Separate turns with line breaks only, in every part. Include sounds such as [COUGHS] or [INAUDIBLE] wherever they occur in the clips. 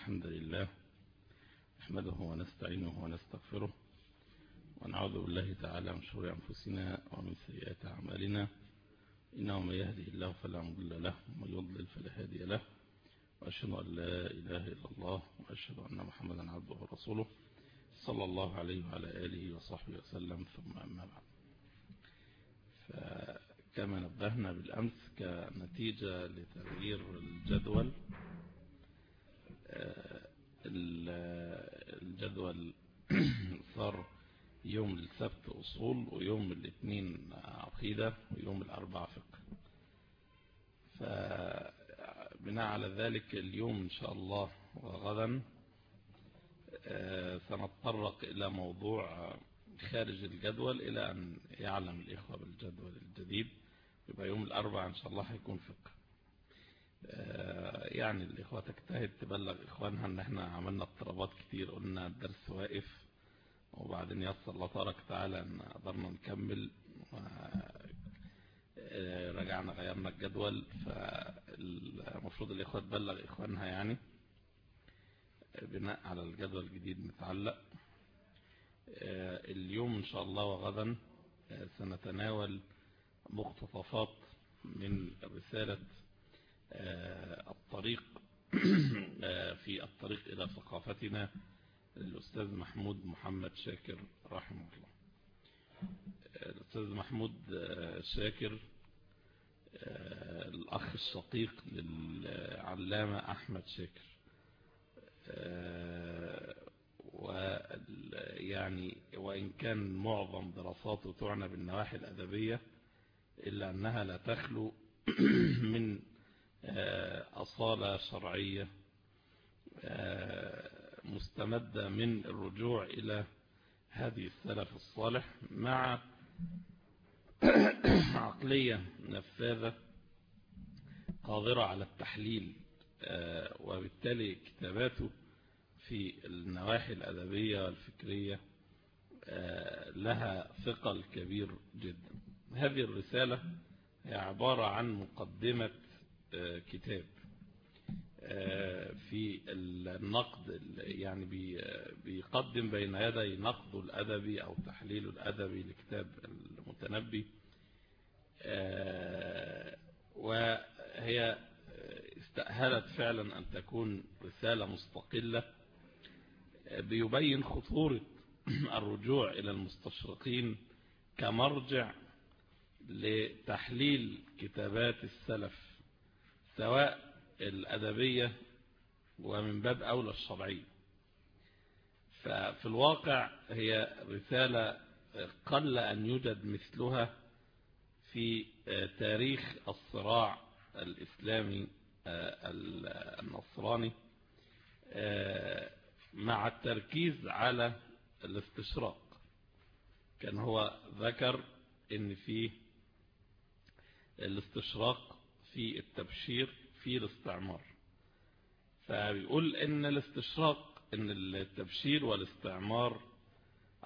الحمد لله نحمده ونستعينه ونستغفره ونعوذ بالله تعالى من شرور أنفسنا ومن سيئات أعمالنا. إنه من يهده الله فلا مضل له ومن يضلل فلا هادي له. وأشهد أن لا إله إلا الله وأشهد أن محمدا عبده ورسوله صلى الله عليه وعلى آله وصحبه وسلم. ثم أما بعد. فكما نبهنا بالأمس كنتيجة لتغيير الجدول الجدول [CLEARS THROAT] صار يوم السبت أصول ويوم الاثنين عقيدة ويوم الأربع فقه. فبناء على ذلك اليوم إن شاء الله وغدا سنتطرق إلى موضوع خارج الجدول إلى أن يعلم الإخوة بالجدول الجديد. يبقى يوم الأربع إن شاء الله هيكون فقه. يعني الإخوة تجتهد تبلغ إخوانها أن إحنا عملنا اضطرابات كتير قلنا الدرس واقف وبعدين يسر الله تبارك وتعالى أن قدرنا نكمل رجعنا غيرنا الجدول فالمفروض الإخوة تبلغ إخوانها يعني بناء على الجدول الجديد متعلق. اليوم إن شاء الله وغدا سنتناول مقتطفات من رسالة الطريق [CLEARS THROAT] في الطريق إلى ثقافتنا الأستاذ محمود محمد شاكر رحمه الله. الأستاذ محمود شاكر الأخ الشقيق للعلامة أحمد شاكر. ويعني وإن كان معظم دراساته تعنى بالنواحي الأدبية إلا أنها لا تخلو [CLEARS THROAT] من أصالة شرعية مستمدة من الرجوع إلى هذه السلف الصالح مع [COUGHS] عقلية نفاذة قادرة على التحليل وبالتالي كتاباته في النواحي الأدبية والفكرية لها ثقل كبير جدا. هذه الرسالة هي عبارة عن مقدمة كتاب في النقد يعني بيقدم بين يدي نقد الأدبي أو تحليل الأدبي لكتاب المتنبي وهي استأهلت فعلا أن تكون رسالة مستقلة بيبين خطورة [CLEARS THROAT] الرجوع إلى المستشرقين كمرجع لتحليل كتابات السلف. سواء الأدبية ومن باب أولى الشرعية. ففي الواقع هي رسالة قل أن يوجد مثلها في تاريخ الصراع الإسلامي النصراني مع التركيز على الاستشراق. كان هو ذكر إن في الاستشراق في التبشير في الاستعمار. فبيقول إن الاستشراق إن التبشير والاستعمار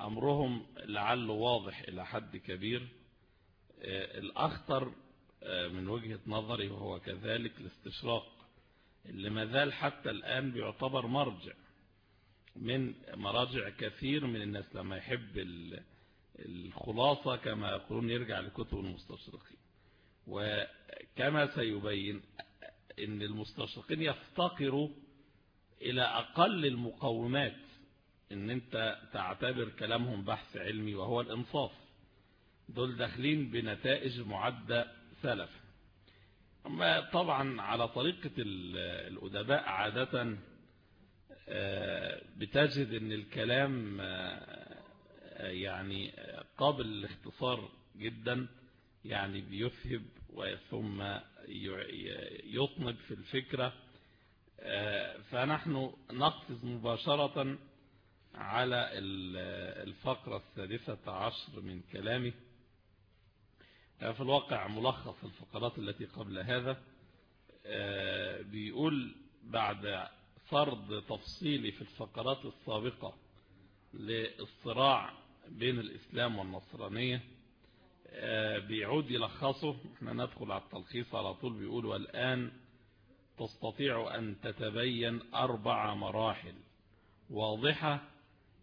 أمرهم لعله واضح إلى حد كبير. الأخطر من وجهة نظري وهو كذلك الاستشراق اللي ما زال حتى الآن بيعتبر مرجع من مراجع كثير من الناس لما يحب الخلاصة كما يقولون يرجع لكتب المستشرقين. وكما سيبين إن المستشرقين يفتقروا إلى أقل المقومات إن أنت تعتبر كلامهم بحث علمي وهو الإنصاف. دول داخلين بنتائج معدة سلف. أما طبعا على طريقة الأدباء عادة بتجد إن الكلام يعني قابل للاختصار جدا يعني بيفهب ثم يطنب في الفكرة. فنحن نقفز مباشرة على الفقرة الثالثة عشر من كلامه. في الواقع ملخص الفقرات التي قبل هذا. بيقول بعد فرض تفصيلي في الفقرات السابقة للصراع بين الإسلام والنصرانية بيعود يلخصه. إحنا ندخل على التلخيص على طول بيقول والآن تستطيع أن تتبين أربع مراحل واضحة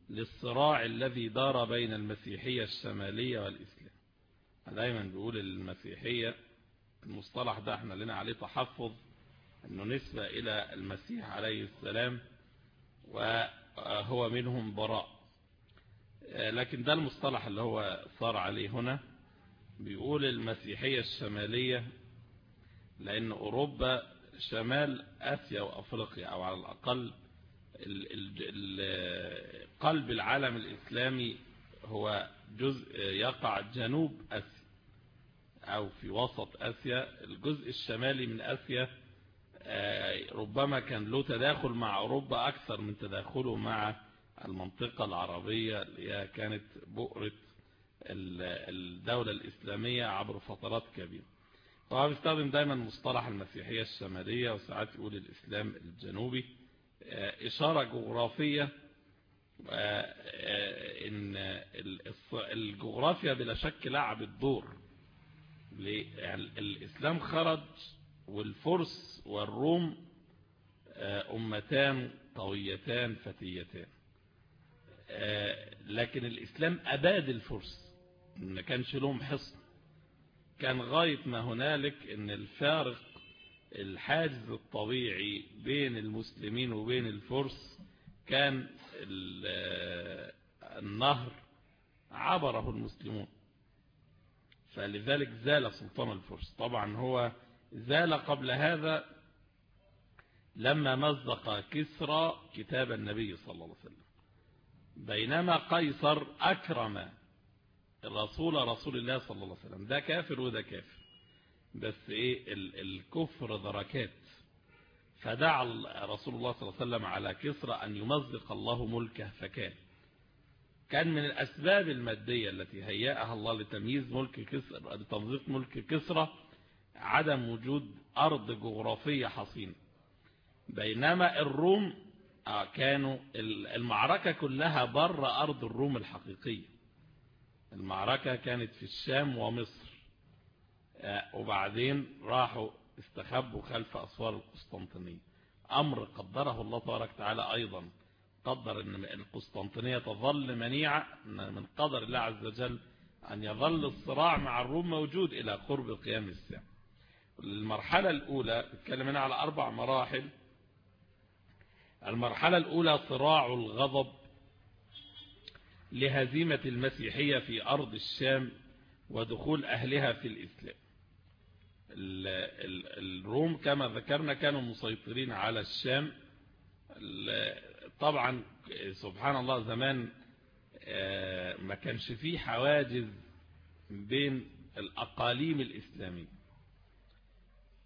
للصراع الذي دار بين المسيحية الشمالية والإسلام. دايما بيقول المسيحية المصطلح ده إحنا لنا عليه تحفظ إنه نسبة إلى المسيح عليه السلام وهو منهم براء. لكن ده المصطلح اللي هو صار عليه هنا. بيقول المسيحية الشمالية لأن أوروبا شمال آسيا وأفريقيا أو على الأقل قلب العالم الإسلامي هو جزء يقع جنوب آسيا أو في وسط آسيا. الجزء الشمالي من آسيا ربما كان له تداخل مع أوروبا أكثر من تداخله مع المنطقة العربية اللي كانت بؤرة الدولة الإسلامية عبر فترات كبيرة. فهو بيستخدم دايما مصطلح المسيحية الشمالية وساعات يقول الإسلام الجنوبي. إشارة جغرافية إن الجغرافيا بلا شك لعبت دور يعني الإسلام خرج والفرس والروم أمتان قويتان فتيتان. لكن الإسلام أباد الفرس. ما كانش لهم حصن. كان غاية ما هنالك إن الفارق الحاجز الطبيعي بين المسلمين وبين الفرس كان النهر عبره المسلمون. فلذلك زال سلطان الفرس. طبعا هو زال قبل هذا لما مزق كسرى كتاب النبي صلى الله عليه وسلم. بينما قيصر أكرم الرسول رسول الله صلى الله عليه وسلم. ده كافر وده كافر. بس إيه الكفر دركات فدعا رسول الله صلى الله عليه وسلم على كسرى أن يمزق الله ملكه فكان. كان من الأسباب المادية التي هيأها الله لتمييز ملك كسرى لتمزيق ملك كسرى عدم وجود أرض جغرافية حصينة. بينما الروم كانوا المعركة كلها بر أرض الروم الحقيقية. المعركة كانت في الشام ومصر. وبعدين راحوا استخبوا خلف أسوار القسطنطينية. أمر قدره الله تبارك وتعالى أيضا. قدر أن القسطنطينية تظل منيعة من قدر الله عز وجل أن يظل الصراع مع الروم موجود إلى قرب قيام الساعة المرحلة الأولى بتكلم هنا على أربع مراحل. المرحلة الأولى صراع الغضب. لهزيمة المسيحية في أرض الشام ودخول أهلها في الإسلام. الروم كما ذكرنا كانوا مسيطرين على الشام. طبعا سبحان الله زمان ما كانش فيه حواجز بين الأقاليم الإسلامية.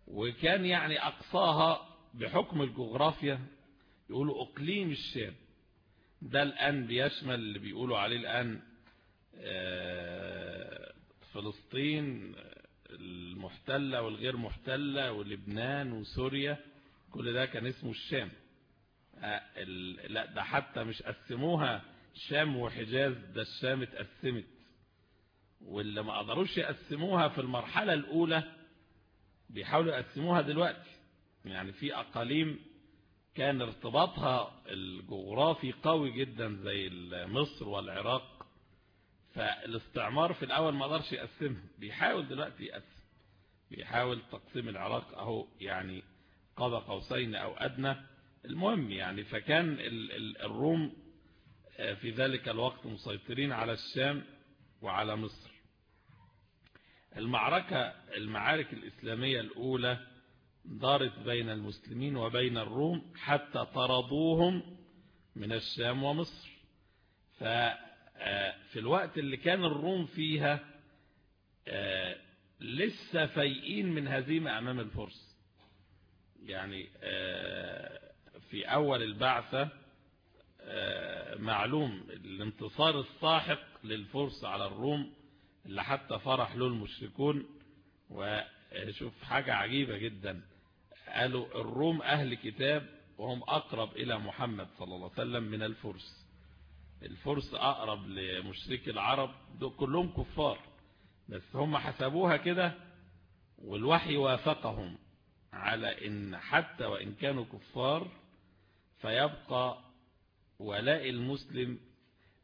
وكان يعني أقصاها بحكم الجغرافيا يقولوا أقليم الشام. ده الآن بيشمل اللي بيقولوا عليه الآن فلسطين المحتلة والغير محتلة ولبنان وسوريا كل ده كان اسمه الشام. لا ده حتى مش قسموها شام وحجاز ده الشام اتقسمت. واللي ما قدروش يقسموها في المرحلة الأولى بيحاولوا يقسموها دلوقتي. يعني في أقاليم كان ارتباطها الجغرافي قوي جدا زي مصر والعراق فالاستعمار في الأول ما قدرش يقسمها. بيحاول دلوقتي يقسم. بيحاول تقسيم العراق أهو يعني قاب قوسين أو أدنى. المهم يعني فكان الروم في ذلك الوقت مسيطرين على الشام وعلى مصر. المعركة المعارك الإسلامية الأولى دارت بين المسلمين وبين الروم حتى طردوهم من الشام ومصر. ففي الوقت اللي كان الروم فيها لسه فايقين من هزيمة أمام الفرس. يعني في أول البعثة معلوم الانتصار الساحق للفرس على الروم اللي حتى فرح له المشركون. وشوف حاجة عجيبة جدا. قالوا الروم أهل كتاب وهم أقرب إلى محمد صلى الله عليه وسلم من الفرس. الفرس أقرب لمشرك العرب دول كلهم كفار. بس هم حسبوها كده والوحي وافقهم على إن حتى وإن كانوا كفار فيبقى ولاء المسلم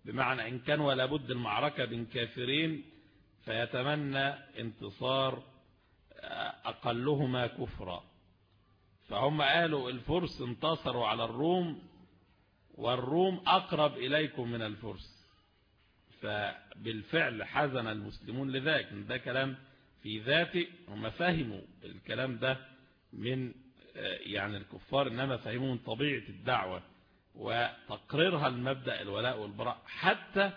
بمعنى إن كان ولا بد المعركة بين كافرين فيتمنى انتصار أقلهما كفرا. فهم قالوا الفرس انتصروا على الروم والروم أقرب إليكم من الفرس. فبالفعل حزن المسلمون لذلك. ده كلام في ذاته. هم فهموا الكلام ده من يعني الكفار إنما فهموا من طبيعة الدعوة وتقريرها المبدأ الولاء والبراء. حتى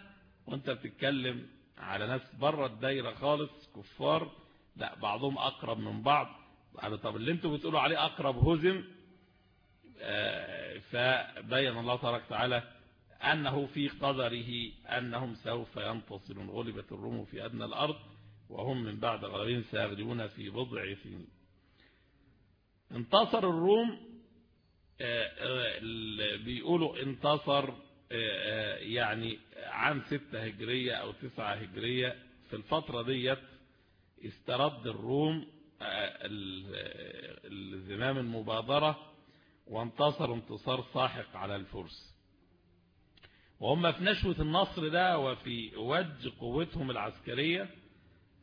وأنت بتتكلم على ناس بره الدايرة خالص كفار لا بعضهم أقرب من بعض. طب اللي أنتوا بتقولوا عليه أقرب هزم فبين الله تبارك وتعالى أنه في قدره أنهم سوف ينتصرون غلبت الروم في أدنى الأرض وهم من بعد غلبين سيغلبون في بضع سنين. انتصر الروم بيقولوا انتصر يعني عام ستة هجرية أو تسعة هجرية. في الفترة ديت استرد الروم الزمام المبادرة وانتصر انتصار ساحق على الفرس. وهم في نشوة النصر ده وفي وج قوتهم العسكرية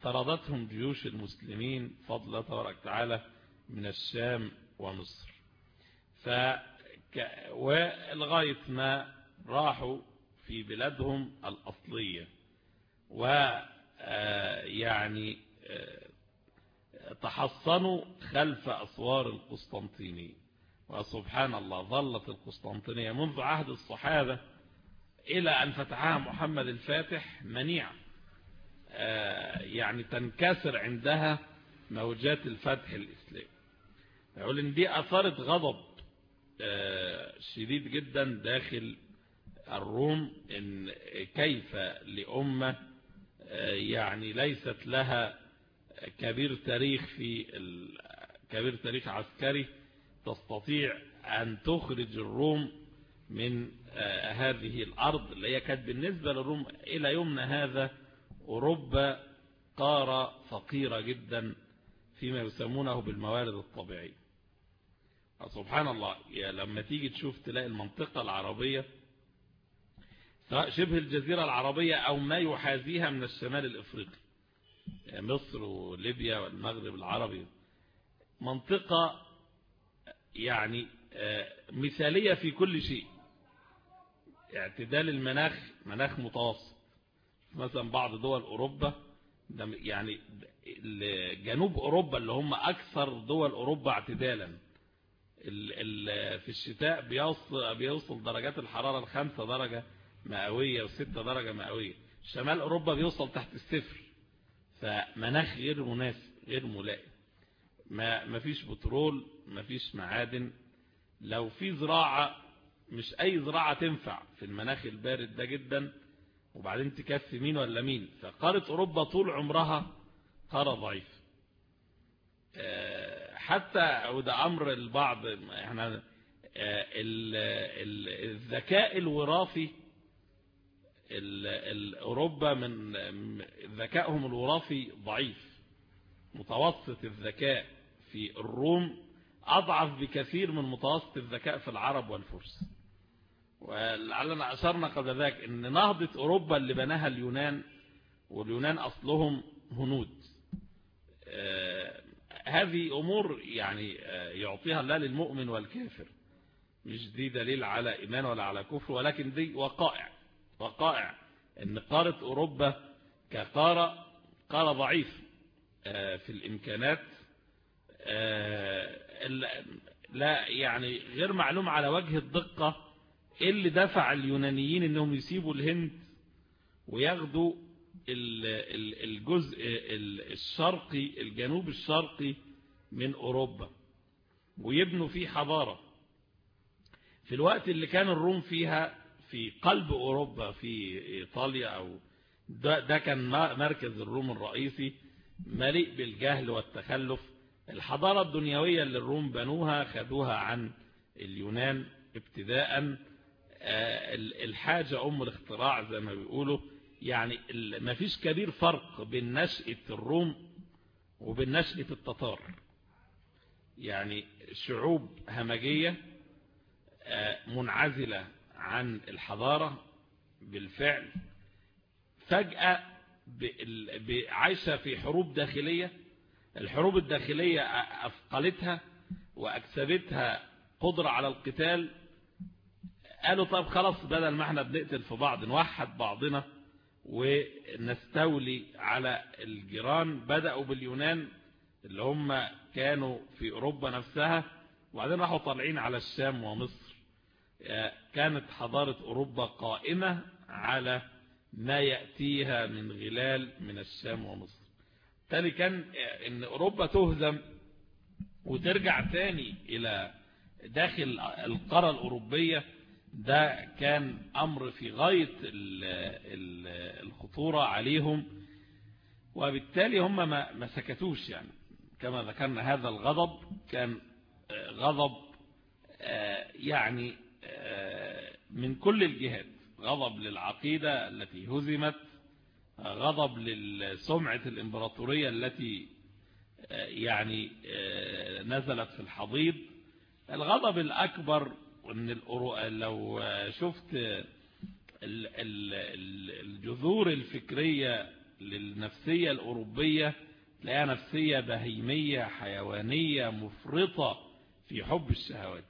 طردتهم جيوش المسلمين فضل تبارك وتعالى من الشام ومصر. ف ولغاية ما راحوا في بلادهم الأصلية. ويعني تحصنوا خلف أسوار القسطنطينية وسبحان الله ظلت القسطنطينية منذ عهد الصحابة إلى أن فتحها محمد الفاتح منيعة يعني تنكسر عندها موجات الفتح الإسلامي. يقول إن دي أثارت غضب شديد جدا داخل الروم إن كيف لأمة يعني ليست لها كبير تاريخ في كبير تاريخ عسكري تستطيع أن تخرج الروم من هذه الأرض اللي هي كانت بالنسبة للروم إلى يومنا هذا أوروبا قارة فقيرة جدا فيما يسمونه بالموارد الطبيعية. سبحان الله يا لما تيجي تشوف تلاقي المنطقة العربية سواء شبه الجزيرة العربية أو ما يحاذيها من الشمال الإفريقي. مصر وليبيا والمغرب العربي منطقة يعني مثالية في كل شيء. اعتدال المناخ مناخ متوسط. مثلا بعض دول أوروبا يعني جنوب أوروبا اللي هم أكثر دول أوروبا اعتدالا. في الشتاء بيوصل, بيوصل درجات الحرارة الخمسة درجة مئوية وستة درجة مئوية. شمال أوروبا بيوصل تحت الصفر. فمناخ غير مناسب غير ملائم. ما فيش بترول ما فيش معادن. لو في زراعة مش أي زراعة تنفع في المناخ البارد ده جدا وبعدين تكفي مين ولا مين؟ فقارة أوروبا طول عمرها قارة ضعيفة. حتى وده أمر البعض إحنا الذكاء الوراثي أوروبا من ذكائهم الوراثي ضعيف. متوسط الذكاء في الروم أضعف بكثير من متوسط الذكاء في العرب والفرس. ولعلنا أشرنا قبل ذلك أن نهضة أوروبا اللي بناها اليونان واليونان أصلهم هنود. هذه أمور يعني يعطيها الله للمؤمن والكافر. مش دي دليل على إيمان ولا على كفر ولكن دي وقائع. وقائع. إن قارة أوروبا كقارة قارة ضعيف في الإمكانات لا يعني غير معلوم على وجه الدقة إيه اللي دفع اليونانيين إنهم يسيبوا الهند وياخدوا الجزء الشرقي الجنوب الشرقي من أوروبا ويبنوا فيه حضارة. في الوقت اللي كان الروم فيها في قلب أوروبا في إيطاليا أو ده, ده كان مركز الروم الرئيسي مليء بالجهل والتخلف. الحضارة الدنيوية اللي الروم بنوها خدوها عن اليونان ابتداء. الحاجة أم الاختراع زي ما بيقولوا. يعني ما فيش كبير فرق بين نشأة الروم وبين نشأة التتار. يعني شعوب همجية منعزلة عن الحضارة بالفعل. فجأة عايشة في حروب داخلية. الحروب الداخلية أثقلتها وأكسبتها قدرة على القتال. قالوا طب خلاص بدل ما إحنا بنقتل في بعض نوحد بعضنا ونستولي على الجيران. بدأوا باليونان اللي هم كانوا في أوروبا نفسها وبعدين راحوا طالعين على الشام ومصر. كانت حضارة أوروبا قائمة على ما يأتيها من غلال من الشام ومصر. تالي كان إن أوروبا تهزم وترجع تاني إلى داخل القارة الأوروبية. ده كان أمر في غاية الخطورة عليهم وبالتالي هم ما سكتوش يعني. كما ذكرنا هذا الغضب كان غضب يعني من كل الجهات غضب للعقيدة التي هزمت غضب للسمعة الإمبراطورية التي يعني نزلت في الحضيض. الغضب الأكبر إن لو شفت الجذور الفكرية للنفسية الأوروبية تلاقيها نفسية بهيمية حيوانية مفرطة في حب الشهوات.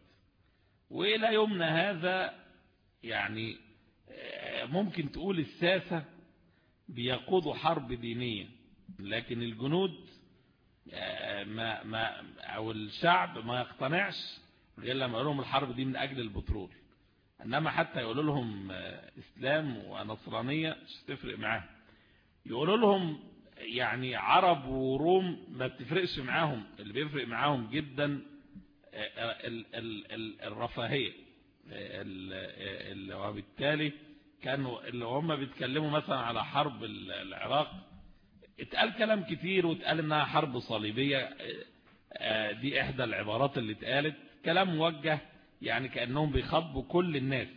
وإلى يومنا هذا يعني ممكن تقول الساسة بيقودوا حرب دينية لكن الجنود ما ما أو الشعب ما يقتنعش غير لما يقول لهم الحرب دي من أجل البترول. إنما حتى يقولوا لهم إسلام ونصرانية مش تفرق معاهم. يقولوا لهم يعني عرب وروم ما بتفرقش معاهم اللي بيفرق معاهم جدا الرفاهية. وبالتالي كانوا اللي هم بيتكلموا مثلا على حرب العراق اتقال كلام كتير واتقال إنها حرب صليبية. دي إحدى العبارات اللي اتقالت. كلام موجه يعني كأنهم بيخاطبوا كل الناس.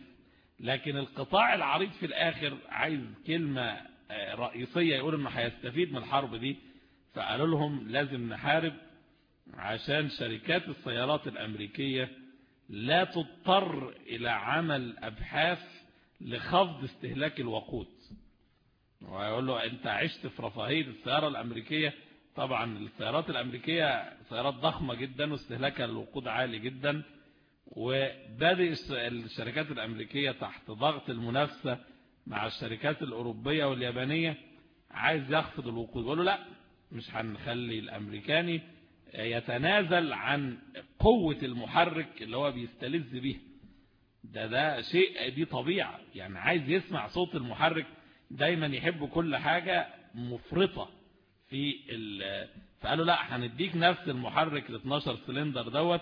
لكن القطاع العريض في الآخر عايز كلمة رئيسية يقول إنه هيستفيد من الحرب دي فقالوا لهم لازم نحارب. عشان شركات السيارات الأمريكية لا تضطر إلى عمل أبحاث لخفض استهلاك الوقود. ويقول له أنت عشت في رفاهية السيارة الأمريكية. طبعا السيارات الأمريكية سيارات ضخمة جدا واستهلاكها للوقود عالي جدا. وبادئ الشركات الأمريكية تحت ضغط المنافسة مع الشركات الأوروبية واليابانية. عايز يخفض الوقود. بيقولوا لا مش هنخلي الأمريكاني يتنازل عن قوة المحرك اللي هو بيستلذ به ده ده شيء دي طبيعة. يعني عايز يسمع صوت المحرك دايما يحب كل حاجة مفرطة في فقالوا لا هنديك نفس المحرك ال 12 سلندر دوت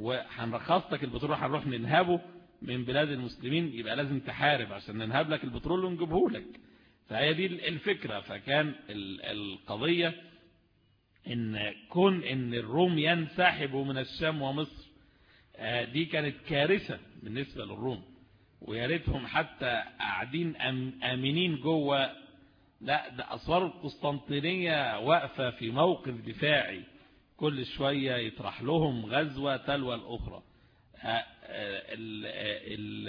وهنرخص لك البترول هنروح ننهبه من بلاد المسلمين. يبقى لازم تحارب عشان ننهب لك البترول ونجيبه لك فهي دي الفكرة. فكان القضية إن كون إن الروم ينسحبوا من الشام ومصر دي كانت كارثة بالنسبة للروم. ويا ريتهم حتى قاعدين آمنين جوه. لا ده اسوار القسطنطينية واقفة في موقف دفاعي. كل شوية يطرح لهم غزوة تلو الأخرى. ال ال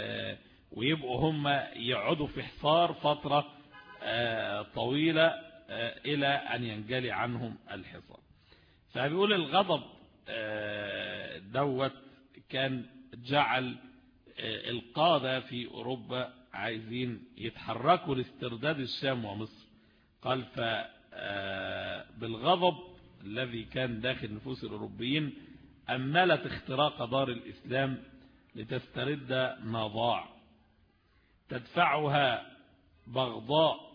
ال ويبقوا هم يقعدوا في حصار فترة طويلة. إلى أن ينجلي عنهم الحصار. فبيقول الغضب دوت كان جعل القادة في أوروبا عايزين يتحركوا لاسترداد الشام ومصر. قال فبالغضب الذي كان داخل نفوس الأوروبيين أملت اختراق دار الإسلام لتسترد ما ضاع تدفعها بغضاء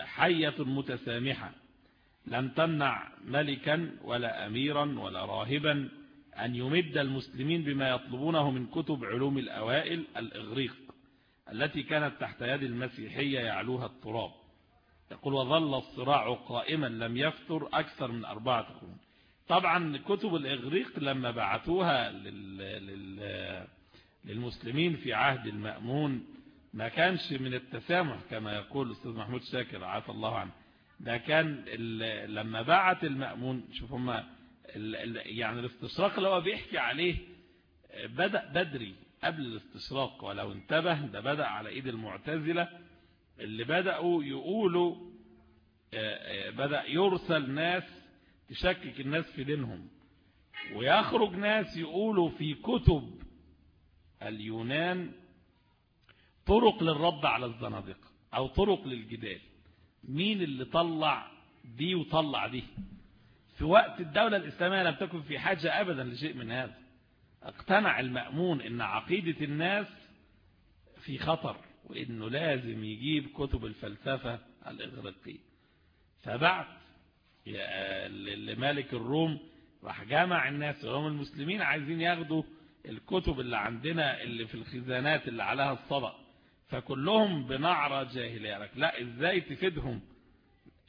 حية متسامحة. لم تمنع ملكا ولا أميرا ولا راهبا أن يمد المسلمين بما يطلبونه من كتب علوم الأوائل الإغريق التي كانت تحت يد المسيحية يعلوها التراب. يقول وظل الصراع قائما لم يفتر أكثر من أربعة قرون. طبعا كتب الإغريق لما بعثوها لل... لل... للمسلمين في عهد المأمون ما كانش من التسامح كما يقول الأستاذ محمود شاكر عافى الله عنه ده كان. لما بعت المأمون شوف هم يعني الاستشراق اللي هو بيحكي عليه بدأ بدري قبل الاستشراق ولو انتبه ده بدأ على إيد المعتزلة اللي بدأوا يقولوا بدأ يرسل ناس تشكك الناس في دينهم ويخرج ناس يقولوا في كتب اليونان طرق للرد على الزنادقة أو طرق للجدال مين اللي طلع دي وطلع دي؟ في وقت الدولة الإسلامية لم تكن في حاجة أبدا لشيء من هذا. اقتنع المأمون إن عقيدة الناس في خطر وإنه لازم يجيب كتب الفلسفة الإغريقية. فبعت لملك الروم راح جمع الناس وهم المسلمين عايزين ياخدوا الكتب اللي عندنا اللي في الخزانات اللي عليها الصدق فكلهم بنعرة جاهلية. لك لا إزاي تفيدهم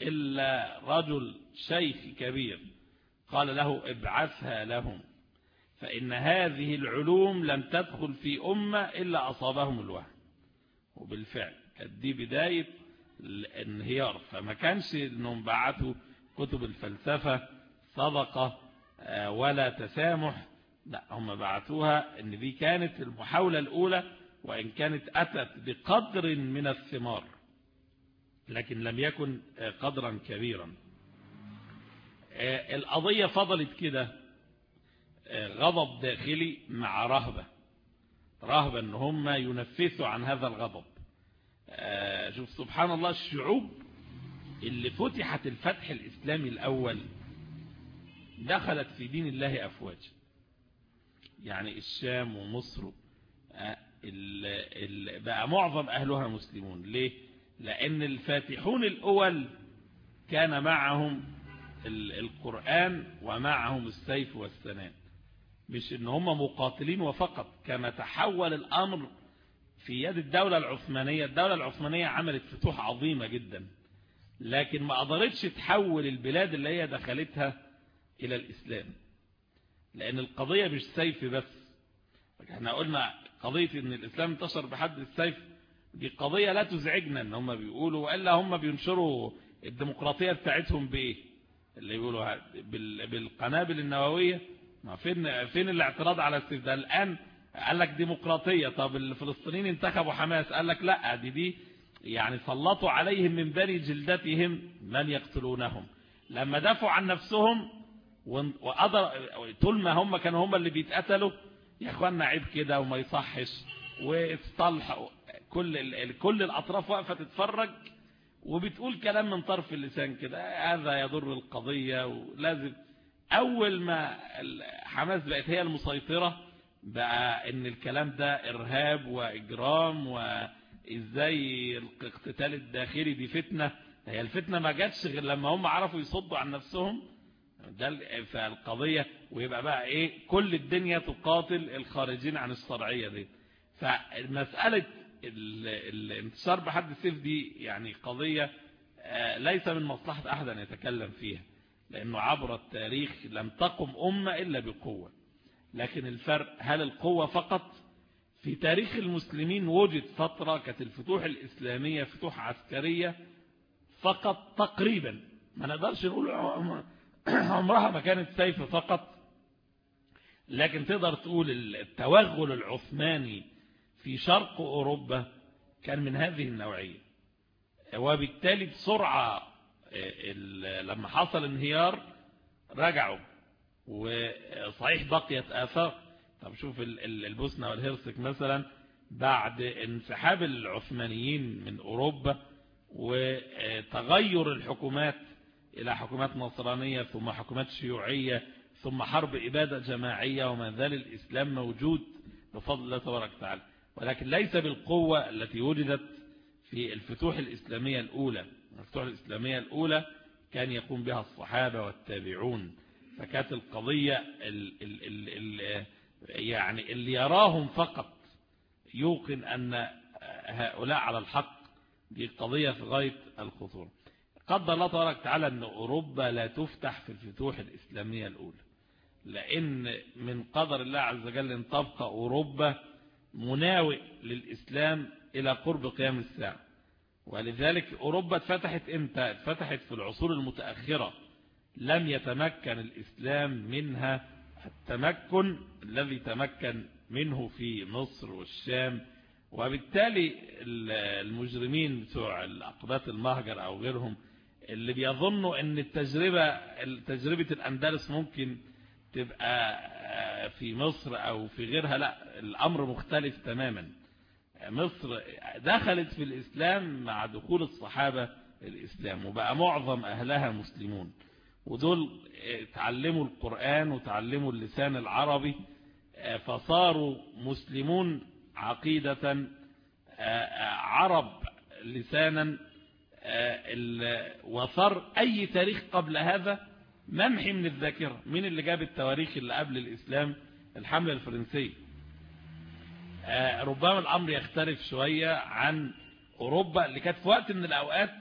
إلا رجل شيخ كبير؟ قال له ابعثها لهم. فإن هذه العلوم لم تدخل في أمة إلا أصابهم الوهم. وبالفعل كانت دي بداية الانهيار. فما كانش إنهم بعثوا كتب الفلسفة صدقة ولا تسامح. لا هم بعثوها إن دي كانت المحاولة الأولى وإن كانت أتت بقدر من الثمار لكن لم يكن قدرا كبيرا. القضية فضلت كده غضب داخلي مع رهبة. رهبة إن هم ينفسوا عن هذا الغضب. شوف سبحان الله الشعوب اللي فتحت الفتح الإسلامي الأول دخلت في دين الله أفواج يعني الشام ومصر بقى معظم أهلها مسلمون. ليه؟ لأن الفاتحون الأول كان معهم القرآن ومعهم السيف والسنان. مش إن هم مقاتلين وفقط كما تحول الأمر في يد الدولة العثمانية. الدولة العثمانية عملت فتوح عظيمة جدا لكن ما قدرتش تحول البلاد اللي هي دخلتها إلى الإسلام لأن القضية مش سيف بس. إحنا قلنا قضية إن الإسلام انتشر بحد السيف دي قضية لا تزعجنا إن هم بيقولوا وإلا هم بينشروا الديمقراطية بتاعتهم بإيه؟ اللي يقولوا بالقنابل النووية. ما فين فين الاعتراض على السيف ده؟ الآن قال لك ديمقراطية. طب الفلسطينيين انتخبوا حماس. قال لك لا دي دي يعني سلطوا عليهم من بني جلدتهم من يقتلونهم. لما دافعوا عن نفسهم وقدر طول ما هم كانوا هم اللي بيتقتلوا يا اخوانا عيب كده وما يصحش واصطلحوا كل كل الأطراف واقفة تتفرج وبتقول كلام من طرف اللسان كده. هذا يضر القضية ولازم أول ما حماس بقت هي المسيطرة بقى إن الكلام ده إرهاب وإجرام وإزاي الاقتتال الداخلي دي فتنة. هي الفتنة ما جاتش غير لما هم عرفوا يصدوا عن نفسهم ده فالقضية ويبقى بقى إيه كل الدنيا تقاتل الخارجين عن الشرعية دي. فمسألة الانتصار بحد السيف دي يعني قضية ليس من مصلحة أحد أن يتكلم فيها لأنه عبر التاريخ لم تقم أمة إلا بقوة. لكن الفرق هل القوة فقط؟ في تاريخ المسلمين وجد فترة كانت الفتوح الإسلامية فتوح عسكرية فقط تقريبا. ما نقدرش نقول [CLEARS THROAT] عمرها ما كانت سيف فقط لكن تقدر تقول التوغل العثماني في شرق أوروبا كان من هذه النوعية. وبالتالي بسرعة لما حصل انهيار رجعوا. وصحيح بقيت آثار. طب شوف البوسنة والهرسك مثلا بعد انسحاب العثمانيين من أوروبا وتغير الحكومات إلى حكومات نصرانية ثم حكومات شيوعية ثم حرب إبادة جماعية وما زال الإسلام موجود بفضل الله تبارك وتعالى. ولكن ليس بالقوة التي وجدت في الفتوح الإسلامية الأولى. الفتوح الإسلامية الأولى كان يقوم بها الصحابة والتابعون. فكانت القضية ال ال ال ال يعني اللي يراهم فقط يوقن أن هؤلاء على الحق. دي قضية في غاية الخطورة. قدر الله تبارك تعالى أن أوروبا لا تفتح في الفتوح الإسلامية الأولى لأن من قدر الله عز وجل أن تبقى أوروبا مناوئ للإسلام إلى قرب قيام الساعة. ولذلك أوروبا اتفتحت إمتى؟ اتفتحت في العصور المتأخرة.
لم يتمكن الإسلام منها التمكن الذي تمكن منه في مصر والشام. وبالتالي المجرمين بتوع الأقبات المهجر أو غيرهم اللي بيظنوا إن التجربة تجربة الأندلس ممكن تبقى في مصر أو في غيرها لا الأمر مختلف تماما. مصر دخلت في الإسلام مع دخول الصحابة الإسلام وبقى معظم أهلها مسلمون. ودول تعلموا القرآن وتعلموا اللسان العربي فصاروا مسلمون عقيدة عرب لسانا. وصار أي تاريخ قبل هذا ممحي من الذاكرة. مين اللي جاب التواريخ اللي قبل الإسلام؟ الحملة الفرنسية. ربما الأمر يختلف شوية عن أوروبا اللي كانت في وقت من الأوقات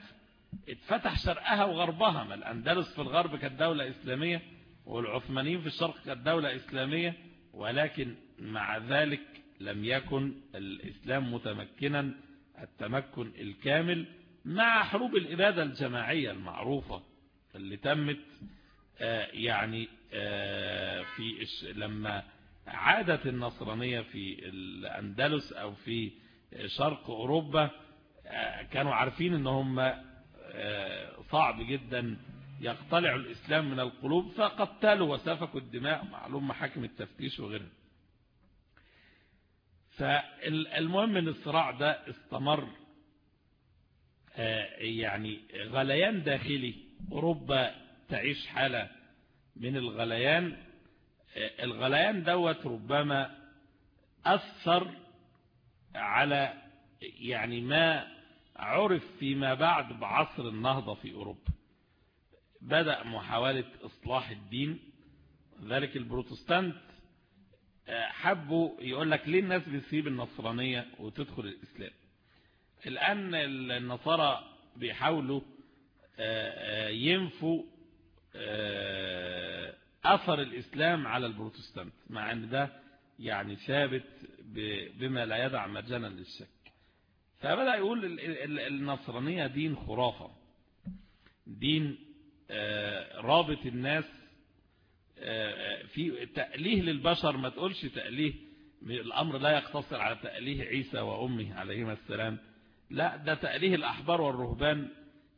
اتفتح شرقها وغربها. ما الأندلس في الغرب كانت دولة إسلامية والعثمانيين في الشرق كانت دولة إسلامية ولكن مع ذلك لم يكن الإسلام متمكنا التمكن الكامل مع حروب الإبادة الجماعية المعروفة اللي تمت يعني في لما عادت النصرانية في الأندلس أو في شرق أوروبا كانوا عارفين إن هم صعب جدا يقتلعوا الإسلام من القلوب فقتلوا وسفكوا الدماء معلوم محاكم التفتيش وغيرها. فالمهم إن الصراع ده استمر يعني غليان داخلي أوروبا تعيش حالة من الغليان. الغليان دوت ربما أثر على يعني ما عرف فيما بعد بعصر النهضة في أوروبا. بدأ محاولة إصلاح الدين. ذلك البروتستانت حبوا يقول لك ليه الناس بتسيب النصرانية وتدخل الإسلام؟ الآن النصارى بيحاولوا ينفوا أثر الإسلام على البروتستانت مع أن ده يعني ثابت بما لا يدع مجانا للشك. فبدأ يقول النصرانية دين خرافة دين رابط الناس في تأليه للبشر ما تقولش تأليه الأمر لا يقتصر على تأليه عيسى وأمه عليهما السلام. لا ده تأليه الأحبار والرهبان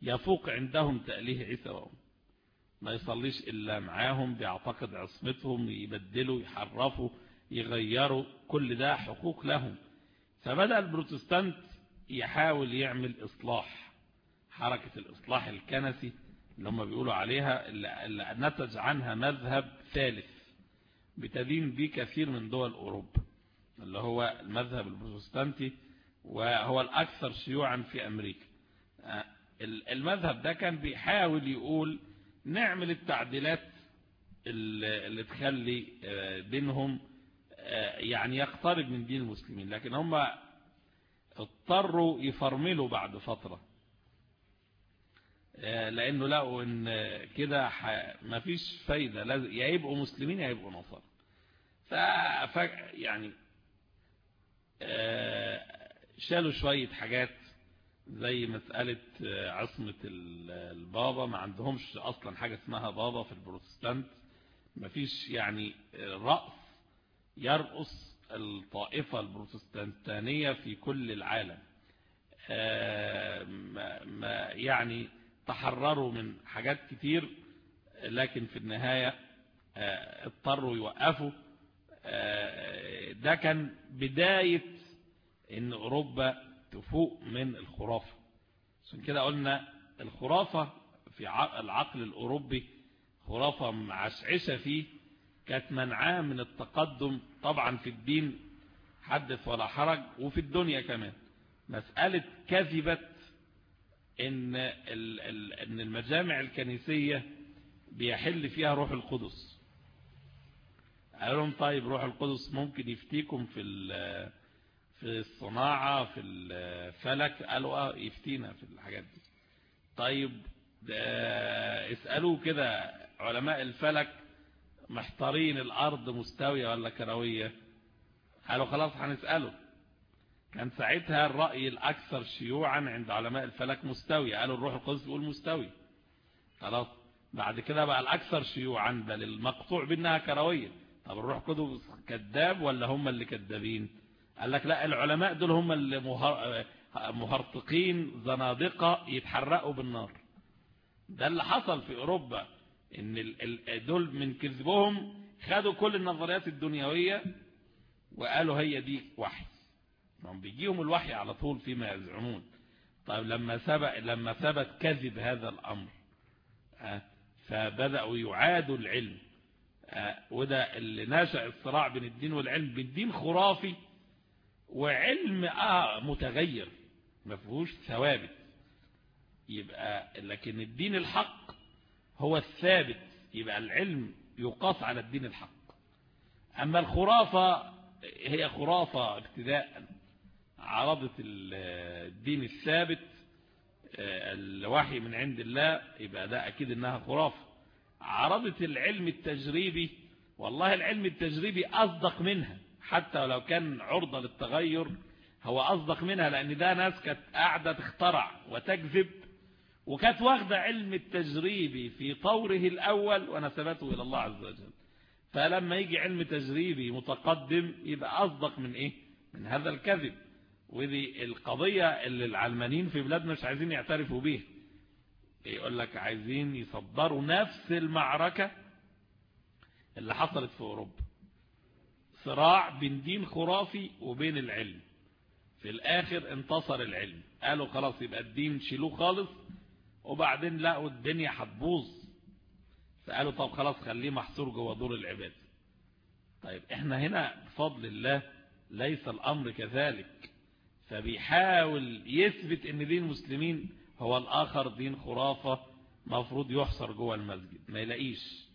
يفوق عندهم تأليه عيسى ما يصليش إلا معاهم بيعتقد عصمتهم يبدلوا يحرفوا يغيروا كل ده حقوق لهم. فبدأ البروتستانت يحاول يعمل إصلاح حركة الإصلاح الكنسي اللي هم بيقولوا عليها اللي نتج عنها مذهب ثالث بتدين به كثير من دول أوروبا اللي هو المذهب البروتستانتي وهو الأكثر شيوعا في أمريكا. المذهب ده كان بيحاول يقول نعمل التعديلات اللي تخلي دينهم يعني يقترب من دين المسلمين. لكن هم اضطروا يفرملوا بعد فترة. لأنه لقوا إن كده مفيش فايدة. يا يبقوا مسلمين يا يبقوا نصارى. ف يعني شالوا شوية حاجات زي مسألة عصمة البابا. ما عندهمش أصلا حاجة اسمها بابا في البروتستانت. مفيش يعني رأس يرأس الطائفة البروتستانتانية في كل العالم. ما يعني تحرروا من حاجات كتير لكن في النهاية اضطروا يوقفوا. ده كان بداية إن اوروبا تفوق من الخرافة. عشان كده قلنا الخرافة في العقل الأوروبي خرافة معشعشة فيه. كانت منعاة من التقدم طبعا في الدين حدث ولا حرج وفي الدنيا كمان. مسألة كذبة إن إن المجامع الكنيسية بيحل فيها روح القدس. قالوا لهم طيب روح القدس ممكن يفتيكم في في الصناعة في الفلك قالوا آه يفتينا في الحاجات دي. طيب اسألوه كده علماء الفلك محتارين الأرض مستوية ولا كروية؟ قالوا خلاص هنسأله. كان ساعتها الرأي الأكثر شيوعا عند علماء الفلك مستوي قالوا الروح القدس بيقول مستوي. خلاص بعد كده بقى الأكثر شيوعا بل المقطوع بأنها كروية. طب الروح قدس كذاب ولا هم اللي كذابين؟ قال لك لا العلماء دول هم اللي مهرطقين زنادقة يتحرقوا بالنار. ده اللي حصل في أوروبا إن دول من كذبهم خدوا كل النظريات الدنيوية وقالوا هي دي وحي. هم بيجيهم الوحي على طول فيما يزعمون. طيب لما ثبت لما ثبت كذب هذا الأمر فبدأوا يعادوا العلم. وده اللي نشأ الصراع بين الدين والعلم بالدين خرافي. وعلم آه متغير ما فيهوش ثوابت. يبقى لكن الدين الحق هو الثابت يبقى العلم يقاس على الدين الحق. أما الخرافة هي خرافة ابتداء. عرضت الدين الثابت الوحي من عند الله يبقى ده أكيد إنها خرافة. عرضت العلم التجريبي والله العلم التجريبي أصدق منها. حتى ولو كان عرضة للتغير هو أصدق منها لأن ده ناس كانت قاعدة تخترع وتكذب وكانت واخدة علم التجريبي في طوره الأول ونسبته إلى الله عز وجل. فلما يجي علم تجريبي متقدم يبقى أصدق من إيه؟ من هذا الكذب. ودي القضية اللي العلمانيين في بلادنا مش عايزين يعترفوا بيها. يقول لك عايزين يصدروا نفس المعركة اللي حصلت في أوروبا. صراع بين دين خرافي وبين العلم. في الآخر انتصر العلم. قالوا خلاص يبقى الدين شيلوه خالص وبعدين لقوا الدنيا هتبوظ. فقالوا طب خلاص خليه محصور جوه دور العباد طيب إحنا هنا بفضل الله ليس الأمر كذلك. فبيحاول يثبت إن دين المسلمين هو الآخر دين خرافة مفروض يحصر جوه المسجد ما يلاقيش.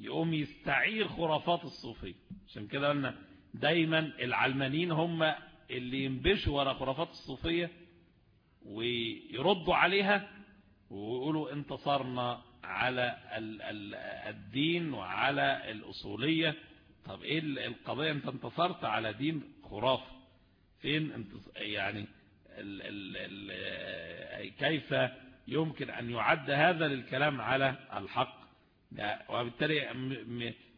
يقوم يستعير خرافات الصوفية. عشان كده قلنا دايما العلمانيين هم اللي ينبشوا ورا خرافات الصوفية ويردوا عليها ويقولوا انتصرنا على الدين وعلى الأصولية. طب إيه القضية؟ أنت انتصرت على دين خرافة فين يعني ال ال ال كيف يمكن أن يعد هذا للكلام على الحق؟ وبالتالي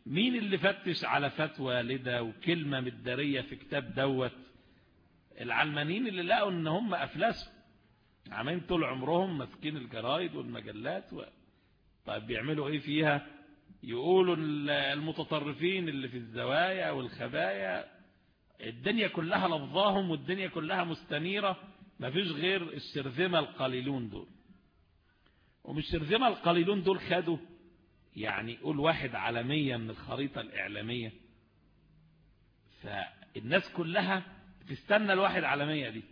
مين اللي فتش على فتوى لده وكلمة مدارية في كتاب دوت؟ العلمانيين اللي لقوا إن هم أفلسوا عاملين طول عمرهم ماسكين الجرايد والمجلات و... طيب بيعملوا إيه فيها؟ يقولوا المتطرفين اللي في الزوايا والخبايا الدنيا كلها لفظاهم والدنيا كلها مستنيرة ما فيش غير الشرذمة القليلون دول. ومش الشرذمة القليلون دول خدوا يعني قول واحد عالمية من الخريطة الإعلامية فالناس كلها تستنى الواحد عالمية دي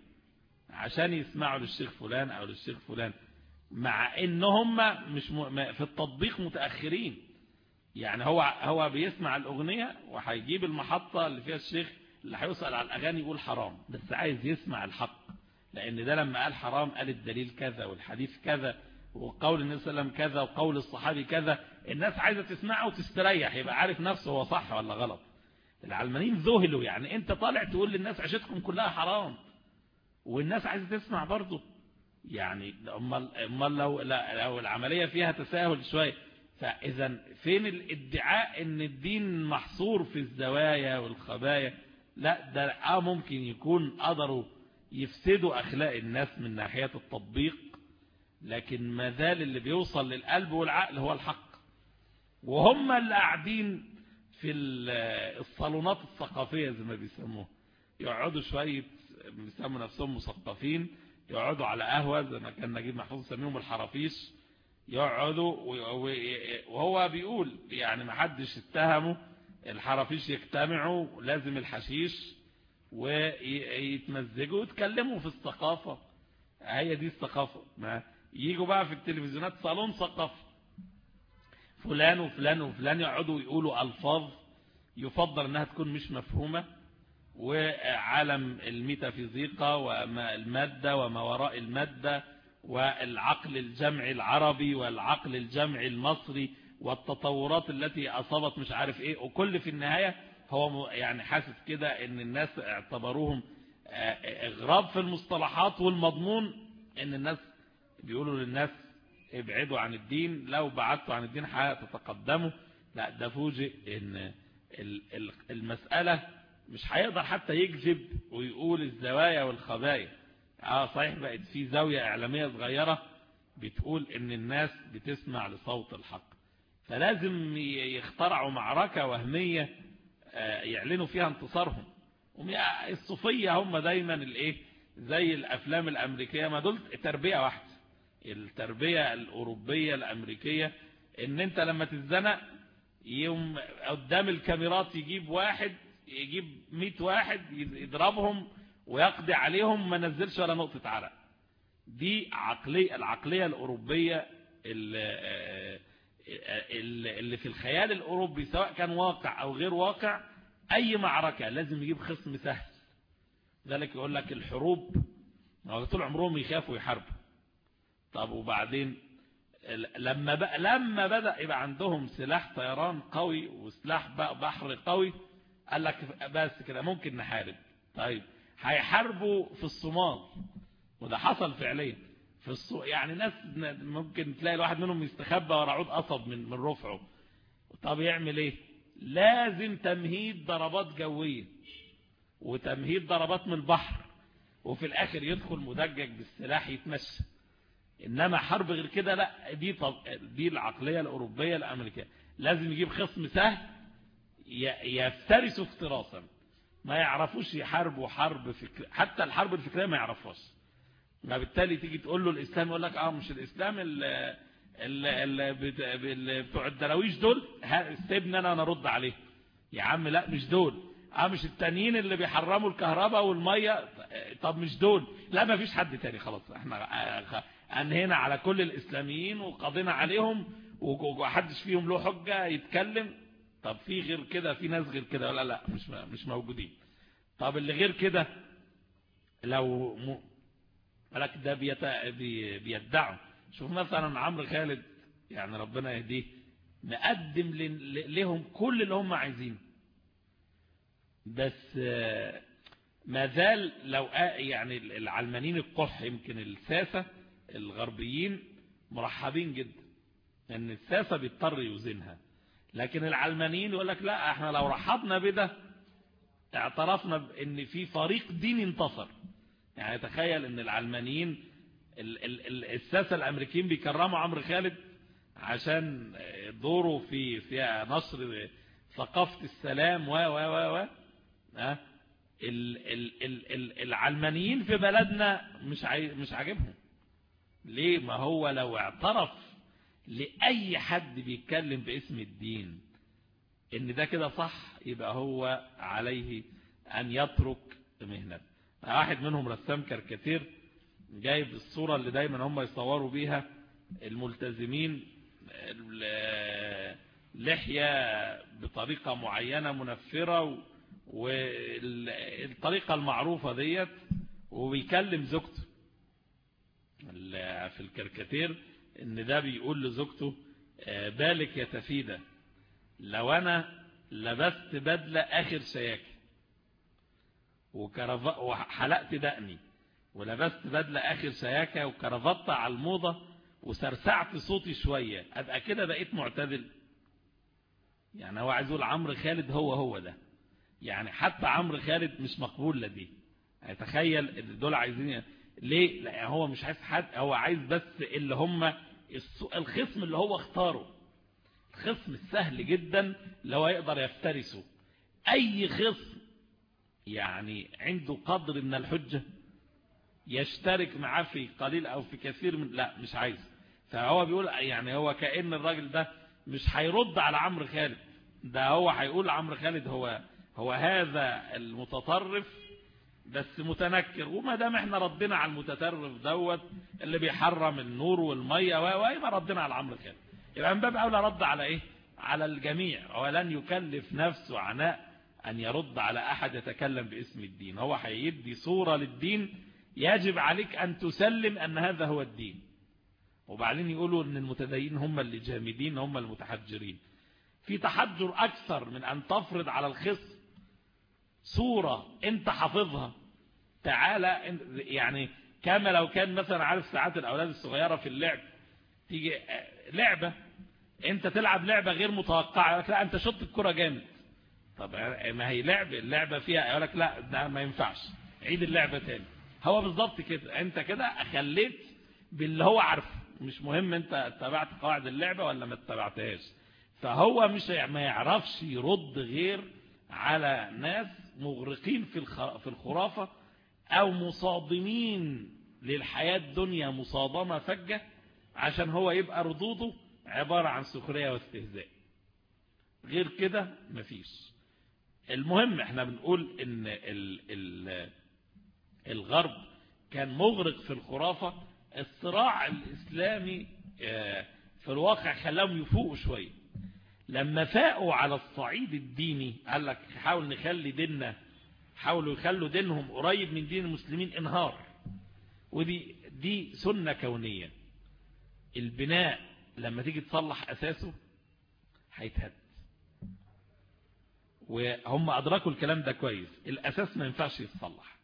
عشان يسمعوا للشيخ فلان أو للشيخ فلان مع إن هم مش. في التطبيق متأخرين يعني هو هو بيسمع الأغنية وهيجيب المحطة اللي فيها الشيخ اللي هيوصل على الأغاني يقول حرام بس عايز يسمع الحق لأن ده لما قال حرام قال الدليل كذا والحديث كذا وقول النبي صلى الله عليه وسلم كذا وقول الصحابي كذا الناس عايزة تسمعه وتستريح يبقى عارف نفسه هو صح ولا غلط. العلمانيين ذهلوا يعني انت طالع تقول للناس عشتكم كلها حرام والناس عايزة تسمع برضه يعني امال لو لو العملية فيها تساهل شوية فإذا فين الادعاء إن الدين محصور في الزوايا والخبايا؟ لا ده آه ممكن يكون قدروا يفسدوا أخلاق الناس من ناحية التطبيق لكن ما زال اللي بيوصل للقلب والعقل هو الحق. وهم اللي قاعدين في الصالونات الثقافية زي ما بيسموه يقعدوا شوية بيسموا نفسهم مثقفين يقعدوا على قهوة زي ما كان نجيب محفوظ سميهم الحرافيش يقعدوا وهو بيقول يعني ما حدش اتهمه الحرافيش يجتمعوا لازم الحشيش ويتمزجوا ويتكلموا في الثقافة. هي دي الثقافة. ما يجوا بقى في التلفزيونات صالون ثقافة فلان وفلان وفلان يقعدوا يقولوا ألفاظ يفضل إنها تكون مش مفهومة وعالم الميتافيزيقا والمادة وما وراء المادة والعقل الجمعي العربي والعقل الجمعي المصري والتطورات التي أصابت مش عارف إيه وكل في النهاية هو يعني حاسس كده إن الناس اعتبروهم اغراب في المصطلحات والمضمون إن الناس بيقولوا للناس ابعدوا عن الدين لو بعدتوا عن الدين هتتقدموا. لا ده فوجئ إن المسألة مش هيقدر حتى يكذب ويقول الزوايا والخبايا. آه صحيح بقت في زاوية إعلامية صغيرة بتقول إن الناس بتسمع لصوت الحق. فلازم يخترعوا معركة وهمية يعلنوا فيها انتصارهم. الصوفية هم دايما الإيه؟ زي الأفلام الأمريكية ما دول تربية واحدة. التربية الأوروبية الأمريكية إن أنت لما تتزنق يوم قدام الكاميرات يجيب واحد يجيب 100 واحد يضربهم ويقضي عليهم ما نزلش ولا نقطة عرق. دي عقلية العقلية الأوروبية اللي, اللي في الخيال الأوروبي سواء كان واقع أو غير واقع أي معركة لازم يجيب خصم سهل. ذلك يقول لك الحروب طول عمرهم يخافوا يحاربوا. طب وبعدين لما بقى لما بدأ يبقى عندهم سلاح طيران قوي وسلاح بحر قوي قال لك بس كده ممكن نحارب. طيب هيحاربوا في الصومال. وده حصل فعليا. في الصو... يعني ناس ممكن تلاقي الواحد منهم يستخبى ورا عود قصب من من رفعه. طب يعمل إيه؟ لازم تمهيد ضربات جوية وتمهيد ضربات من البحر. وفي الآخر يدخل مدجج بالسلاح يتمشى. إنما حرب غير كده لا دي طب دي العقلية الأوروبية الأمريكية. لازم يجيب خصم سهل يفترسوا افتراسا. ما يعرفوش يحاربوا حرب فكر حتى الحرب الفكرية ما يعرفوش ما بالتالي تيجي تقول له الإسلام يقول لك آه مش الإسلام اللي بتوع الدراويش دول سيبني أنا نرد عليه. يا عم لا مش دول. آه مش التانيين اللي بيحرموا الكهرباء والمية. طب مش دول. لا ما فيش حد تاني خلاص إحنا انهينا على كل الإسلاميين وقضينا عليهم ومحدش فيهم له حجة يتكلم. طب في غير كده؟ في ناس غير كده؟ ولا لا مش مش موجودين. طب اللي غير كده؟ لو م... لك ده. بيدعوا شوف مثلا عمرو خالد يعني ربنا يهديه نقدم ل... لهم كل اللي هم عايزينه. بس ما زال لو يعني العلمانيين القح يمكن الساسة الغربيين مرحبين جدا ان الساسة بيضطر يوزنها. لكن العلمانيين يقول لك لا إحنا لو رحبنا بده اعترفنا بان في فريق ديني انتصر. يعني تخيل إن العلمانيين الساسة الأمريكيين بيكرموا عمرو خالد عشان دوره في في نشر ثقافة السلام و و و و. العلمانيين في بلدنا مش مش عاجبهم. ليه؟ ما هو لو اعترف لأي حد بيتكلم باسم الدين إن ده كده صح يبقى هو عليه أن يترك مهنته واحد منهم رسام كاريكاتير جايب الصورة اللي دايما هم يصوروا بيها الملتزمين لحية بطريقة معينة منفرة والطريقة المعروفة ديت وبيكلم زوجته. في الكاريكاتير إن ده بيقول لزوجته بالك يا تفيدة لو أنا لبست بدلة آخر شياكة وحلقت دقني ولبست بدلة آخر شياكة وكرفطت على الموضة وسرسعت صوتي شوية أبقى كده بقيت معتدل؟ يعني هو عايز يقول عمرو خالد هو هو ده. يعني حتى عمرو خالد مش مقبول لديه يعني تخيل دول عايزين ليه؟ لا هو مش عايز حد هو عايز بس اللي هم الخصم اللي هو اختاره. الخصم السهل جدا هو يقدر يفترسه. أي خصم يعني عنده قدر من الحجة يشترك معاه في قليل أو في كثير من لا مش عايز. فهو بيقول يعني هو كأن الراجل ده مش هيرد على عمرو خالد. ده هو هيقول عمرو خالد هو هو هذا المتطرف بس متنكر. وما دام إحنا ردنا على المتطرف دوت اللي بيحرم النور والمية ويبقى ردنا على عمرو خالد يبقى من باب أولى رد على إيه؟ على الجميع. ولن يكلف نفسه عناء أن يرد على أحد يتكلم باسم الدين. هو هيدي صورة للدين يجب عليك أن تسلم أن هذا هو الدين. وبعدين يقولوا إن المتدينين هم اللي جامدين هم المتحجرين. في تحجر أكثر من أن تفرض على الخصم صورة أنت حافظها. تعالى يعني كما لو كان مثلا عارف ساعات الأولاد الصغيرة في اللعب تيجي لعبة أنت تلعب لعبة غير متوقعة يقول لك لا أنت شط الكرة جامد. طب ما هي لعبة اللعبة فيها يقول لك لا ده ما ينفعش. عيد اللعبة تاني. هو بالظبط كده. أنت كده خليت باللي هو عارفه. مش مهم أنت اتبعت قواعد اللعبة ولا ما اتبعتهاش. فهو مش ما يعرفش يرد غير على ناس مغرقين في في الخرافة أو مصادمين للحياة الدنيا مصادمة فجة عشان هو يبقى ردوده عبارة عن سخرية واستهزاء. غير كده مفيش. المهم إحنا بنقول إن ال ال الغرب كان مغرق في الخرافة. الصراع الإسلامي في الواقع خلاهم يفوقوا شوية. لما فاقوا على الصعيد الديني قال لك حاول نخلي ديننا حاولوا يخلوا دينهم قريب من دين المسلمين انهار. ودي دي سنة كونية. البناء لما تيجي تصلح أساسه هيتهد. وهم أدركوا الكلام ده كويس. الأساس ما ينفعش يتصلح.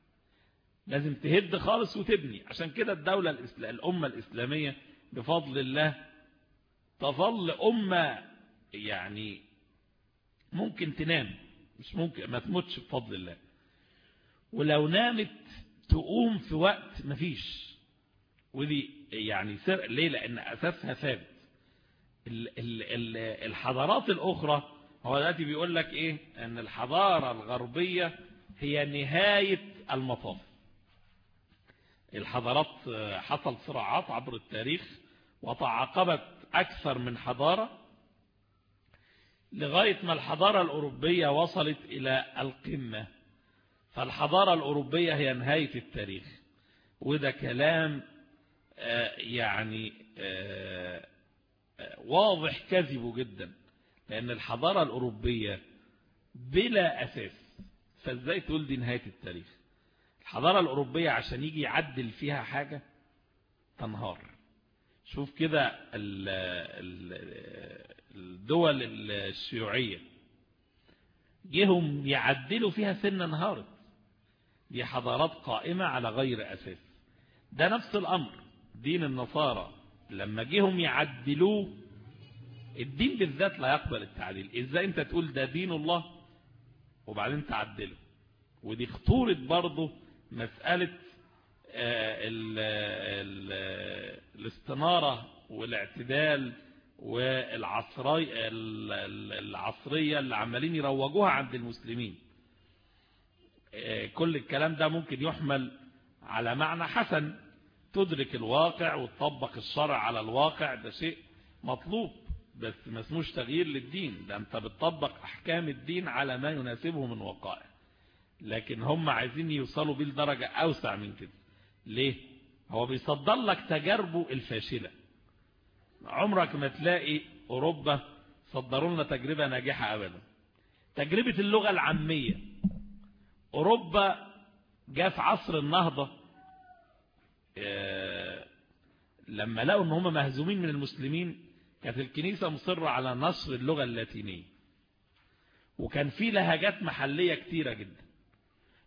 لازم تهد خالص وتبني. عشان كده الدولة الإسلام الأمة الإسلامية بفضل الله تظل أمة يعني ممكن تنام. مش ممكن ما تموتش بفضل الله. ولو نامت تقوم في وقت مفيش. ودي يعني سر ليه؟ لأن أساسها ثابت. ال ال ال الحضارات الأخرى هو دلوقتي بيقول لك إيه؟ أن الحضارة الغربية هي نهاية المطاف. الحضارات حصل صراعات عبر التاريخ وتعاقبت أكثر من حضارة لغاية ما الحضارة الأوروبية وصلت إلى القمة. فالحضارة الأوروبية هي نهاية التاريخ. وده كلام يعني واضح كذبه جدا. لأن الحضارة الأوروبية بلا أساس فإزاي تقول دي نهاية التاريخ؟ الحضارة الأوروبية عشان يجي يعدل فيها حاجة تنهار. شوف كده الدول الشيوعية. جيهم يعدلوا فيها سنة انهارت. دي حضارات قائمة على غير أساس. ده نفس الأمر دين النصارى لما جيهم يعدلوه الدين بالذات لا يقبل التعديل. إزاي أنت تقول ده دين الله وبعدين تعدله؟ ودي خطورة برضه مسألة ال ال الاستنارة والاعتدال والعصرية العصرية اللي عمالين يروجوها عند المسلمين. كل الكلام ده ممكن يحمل على معنى حسن. تدرك الواقع وتطبق الشرع على الواقع ده شيء مطلوب بس ما اسموش تغيير للدين. ده انت بتطبق أحكام الدين على ما يناسبه من وقائع. لكن هم عايزين يوصلوا بيه لدرجة أوسع من كده. ليه؟ هو بيصدر لك تجاربه الفاشلة. عمرك ما تلاقي أوروبا صدروا لنا تجربة ناجحة ابدا. تجربة اللغة العامية. أوروبا جاء في عصر النهضة لما لقوا إن هم مهزومين من المسلمين كانت الكنيسة مصرة على نصر اللغة اللاتينية. وكان في لهجات محلية كتيرة جدا.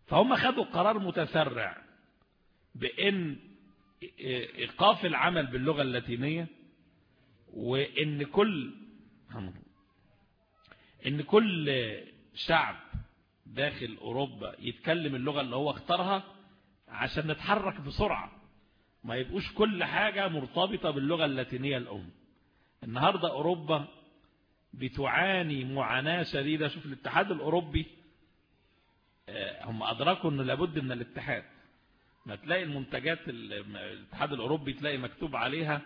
فهم خدوا قرار متسرع بأن إيقاف العمل باللغة اللاتينية وإن كل إن كل شعب داخل أوروبا يتكلم اللغة اللي هو اختارها عشان نتحرك بسرعة. ما يبقوش كل حاجة مرتبطة باللغة اللاتينية الأم. النهاردة أوروبا بتعاني معاناة شديدة. شوف الاتحاد الأوروبي هم أدركوا أنه لابد من الاتحاد. ما تلاقي المنتجات الاتحاد الأوروبي تلاقي مكتوب عليها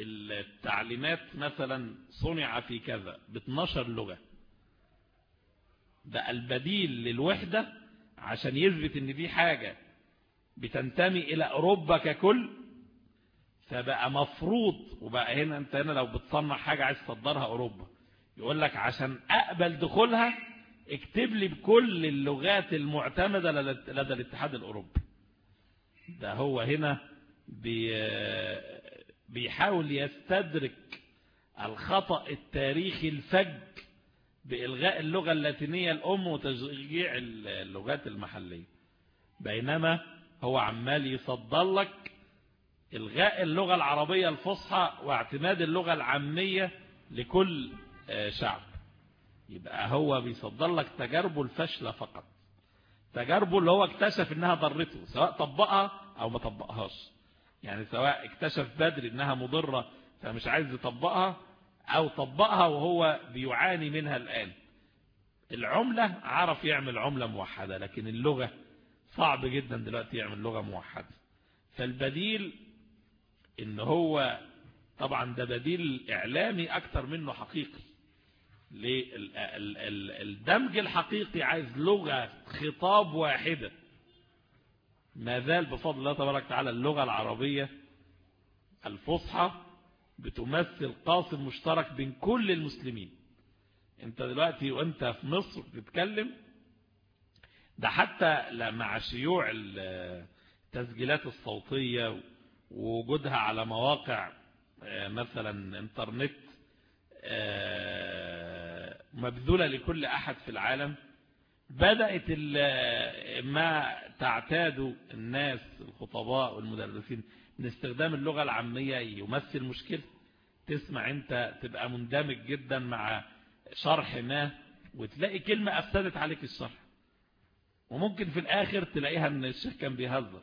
التعليمات مثلا صنع في كذا ب 12 لغة. ده البديل للوحدة عشان يثبت إن دي حاجة بتنتمي إلى أوروبا ككل فبقى مفروض وبقى هنا أنت هنا لو بتصنع حاجة عايز تصدرها أوروبا يقول لك عشان أقبل دخولها اكتب لي بكل اللغات المعتمدة لدى الاتحاد الأوروبي. ده هو هنا بي بيحاول يستدرك الخطأ التاريخي الفج بإلغاء اللغة اللاتينية الأم وتشجيع اللغات المحلية. بينما هو عمال يصدر لك إلغاء اللغة العربية الفصحى واعتماد اللغة العامية لكل شعب. يبقى هو بيصدر لك تجاربه الفاشلة فقط. تجاربه اللي هو اكتشف إنها ضرته سواء طبقها أو ما طبقهاش. يعني سواء اكتشف بدري إنها مضرة فمش عايز يطبقها أو طبقها وهو بيعاني منها الآن. العملة عرف يعمل عملة موحدة لكن اللغة صعب جدا دلوقتي يعمل لغة موحدة. فالبديل إن هو طبعا ده بديل إعلامي أكتر منه حقيقي. الدمج الحقيقي عايز لغة خطاب واحدة. ما زال بفضل الله تبارك وتعالى اللغة العربية الفصحى بتمثل قاسم مشترك بين كل المسلمين. انت دلوقتي وانت في مصر بتتكلم ده حتى مع شيوع التسجيلات الصوتية ووجودها على مواقع مثلا انترنت مبذولة لكل أحد في العالم. بدأت ما تعتاد الناس الخطباء والمدرسين من استخدام اللغة العامية يمثل مشكلة. تسمع أنت تبقى مندمج جدا مع شرح ما وتلاقي كلمة أفسدت عليك الشرح. وممكن في الآخر تلاقيها إن الشيخ كان بيهزر.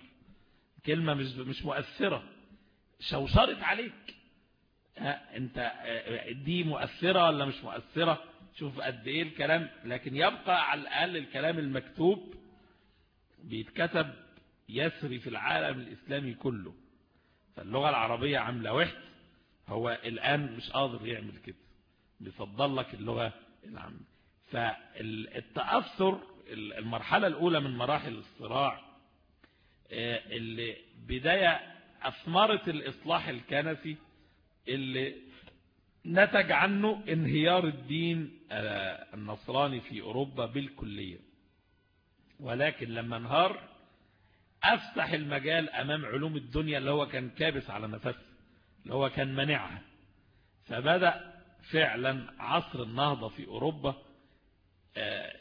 كلمة مش مش مؤثرة. شوشرت عليك. ها أنت دي مؤثرة ولا مش مؤثرة؟ شوف قد إيه الكلام. لكن يبقى على الأقل الكلام المكتوب بيتكتب يسري في العالم الإسلامي كله. فاللغة العربية عاملة وحد هو الآن مش قادر يعمل كده. بيفضل لك اللغة العامة. فالتأثر المرحلة الأولى من مراحل الصراع اللي بداية أثمرت الإصلاح الكنسي اللي نتج عنه انهيار الدين النصراني في أوروبا بالكلية. ولكن لما انهار أفتح المجال أمام علوم الدنيا اللي هو كان كابس على نفسه اللي هو كان منعها فبدأ فعلا عصر النهضة في أوروبا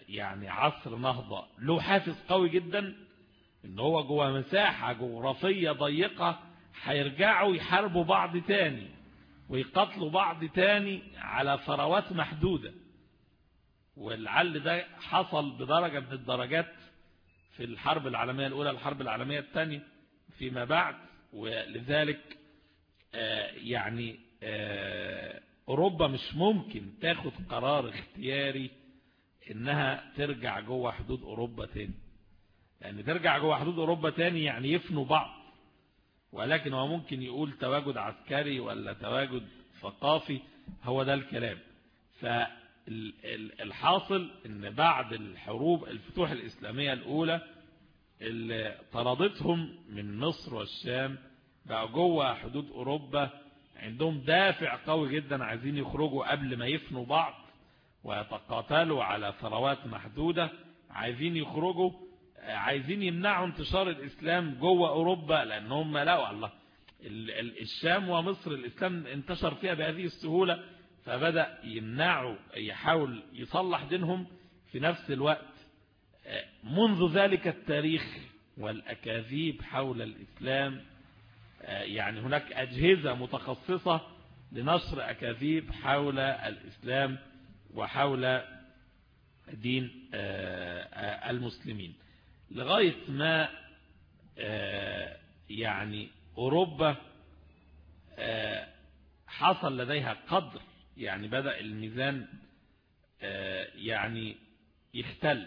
يعني عصر نهضة له حافز قوي جدا إن هو جوه مساحة جغرافية ضيقة هيرجعوا يحاربوا بعض تاني ويقتلوا بعض تاني على ثروات محدودة. والعل ده حصل بدرجة من الدرجات في الحرب العالمية الأولى الحرب العالمية الثانية فيما بعد ولذلك يعني أوروبا مش ممكن تاخد قرار اختياري إنها ترجع جوه حدود أوروبا تاني. لأن ترجع جوه حدود أوروبا تاني يعني يفنوا بعض. ولكن هو ممكن يقول تواجد عسكري ولا تواجد ثقافي هو ده الكلام. فالحاصل إن بعد الحروب الفتوح الإسلامية الأولى اللي طردتهم من مصر والشام بقى جوه حدود أوروبا عندهم دافع قوي جدا عايزين يخرجوا قبل ما يفنوا بعض ويتقاتلوا على ثروات محدودة عايزين يخرجوا عايزين يمنعوا انتشار الإسلام جوه أوروبا لأن هم لقوا الله الشام ومصر الإسلام انتشر فيها بهذه السهولة فبدأ يمنعوا يحاول يصلح دينهم في نفس الوقت. منذ ذلك التاريخ والأكاذيب حول الإسلام يعني هناك أجهزة متخصصة لنشر أكاذيب حول الإسلام وحول دين المسلمين. لغاية ما يعني أوروبا حصل لديها قدر يعني بدأ الميزان يعني يختل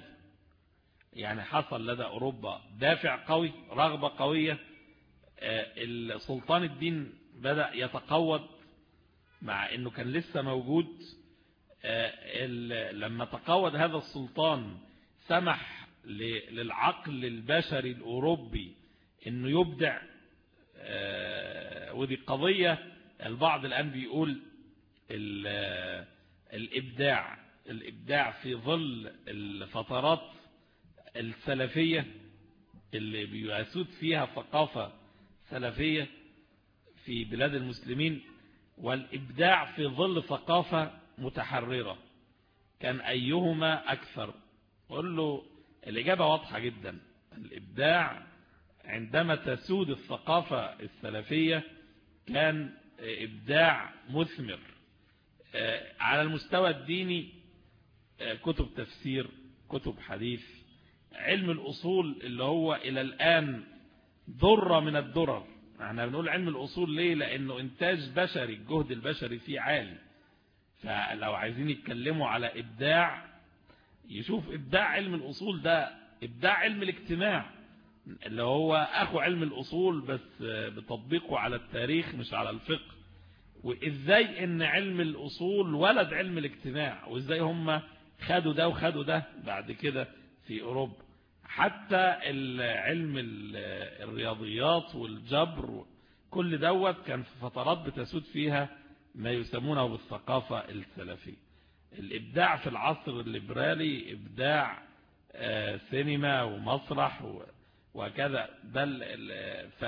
يعني حصل لدى أوروبا دافع قوي رغبة قوية السلطان الدين بدأ يتقوض مع أنه كان لسه موجود. لما تقوض هذا السلطان سمح للعقل البشري الأوروبي أنه يبدع ودي قضية البعض الآن بيقول الإبداع الإبداع في ظل الفترات السلفية اللي بيسود فيها ثقافة سلفية في بلاد المسلمين والإبداع في ظل ثقافة متحررة. كان أيهما أكثر؟ قل له الإجابة واضحة جدا. الإبداع عندما تسود الثقافة السلفية كان إبداع مثمر. على المستوى الديني كتب تفسير كتب حديث علم الأصول اللي هو إلى الآن ذرة من الدرر إحنا بنقول علم الأصول ليه؟ لأنه إنتاج بشري الجهد البشري فيه عالي. فلو عايزين يتكلموا على إبداع يشوف إبداع علم الأصول ده إبداع علم الاجتماع اللي هو أخو علم الأصول بس بتطبيقه على التاريخ مش على الفقه. وإزاي إن علم الأصول ولد علم الاجتماع وإزاي هم خدوا ده وخدوا ده بعد كده في أوروبا. حتى علم الرياضيات والجبر كل دوت كان في فترات بتسود فيها ما يسمونه بالثقافة السلفية. الإبداع في العصر الليبرالي إبداع سينما ومسرح وكذا. بل ف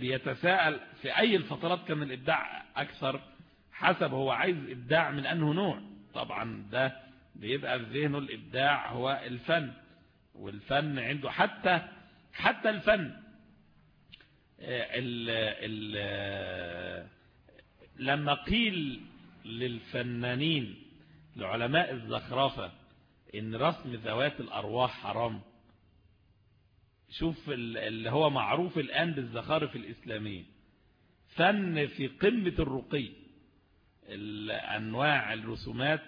بيتساءل في أي الفترات كان الإبداع أكثر حسب هو عايز إبداع من أنه نوع. طبعا ده بيبقى في ذهنه الإبداع هو الفن والفن عنده حتى حتى الفن ال ال لما قيل للفنانين لعلماء الزخرفة إن رسم ذوات الأرواح حرام. شوف اللي هو معروف الآن بالزخارف الإسلامية. فن في قمة الرقي. الأنواع الرسومات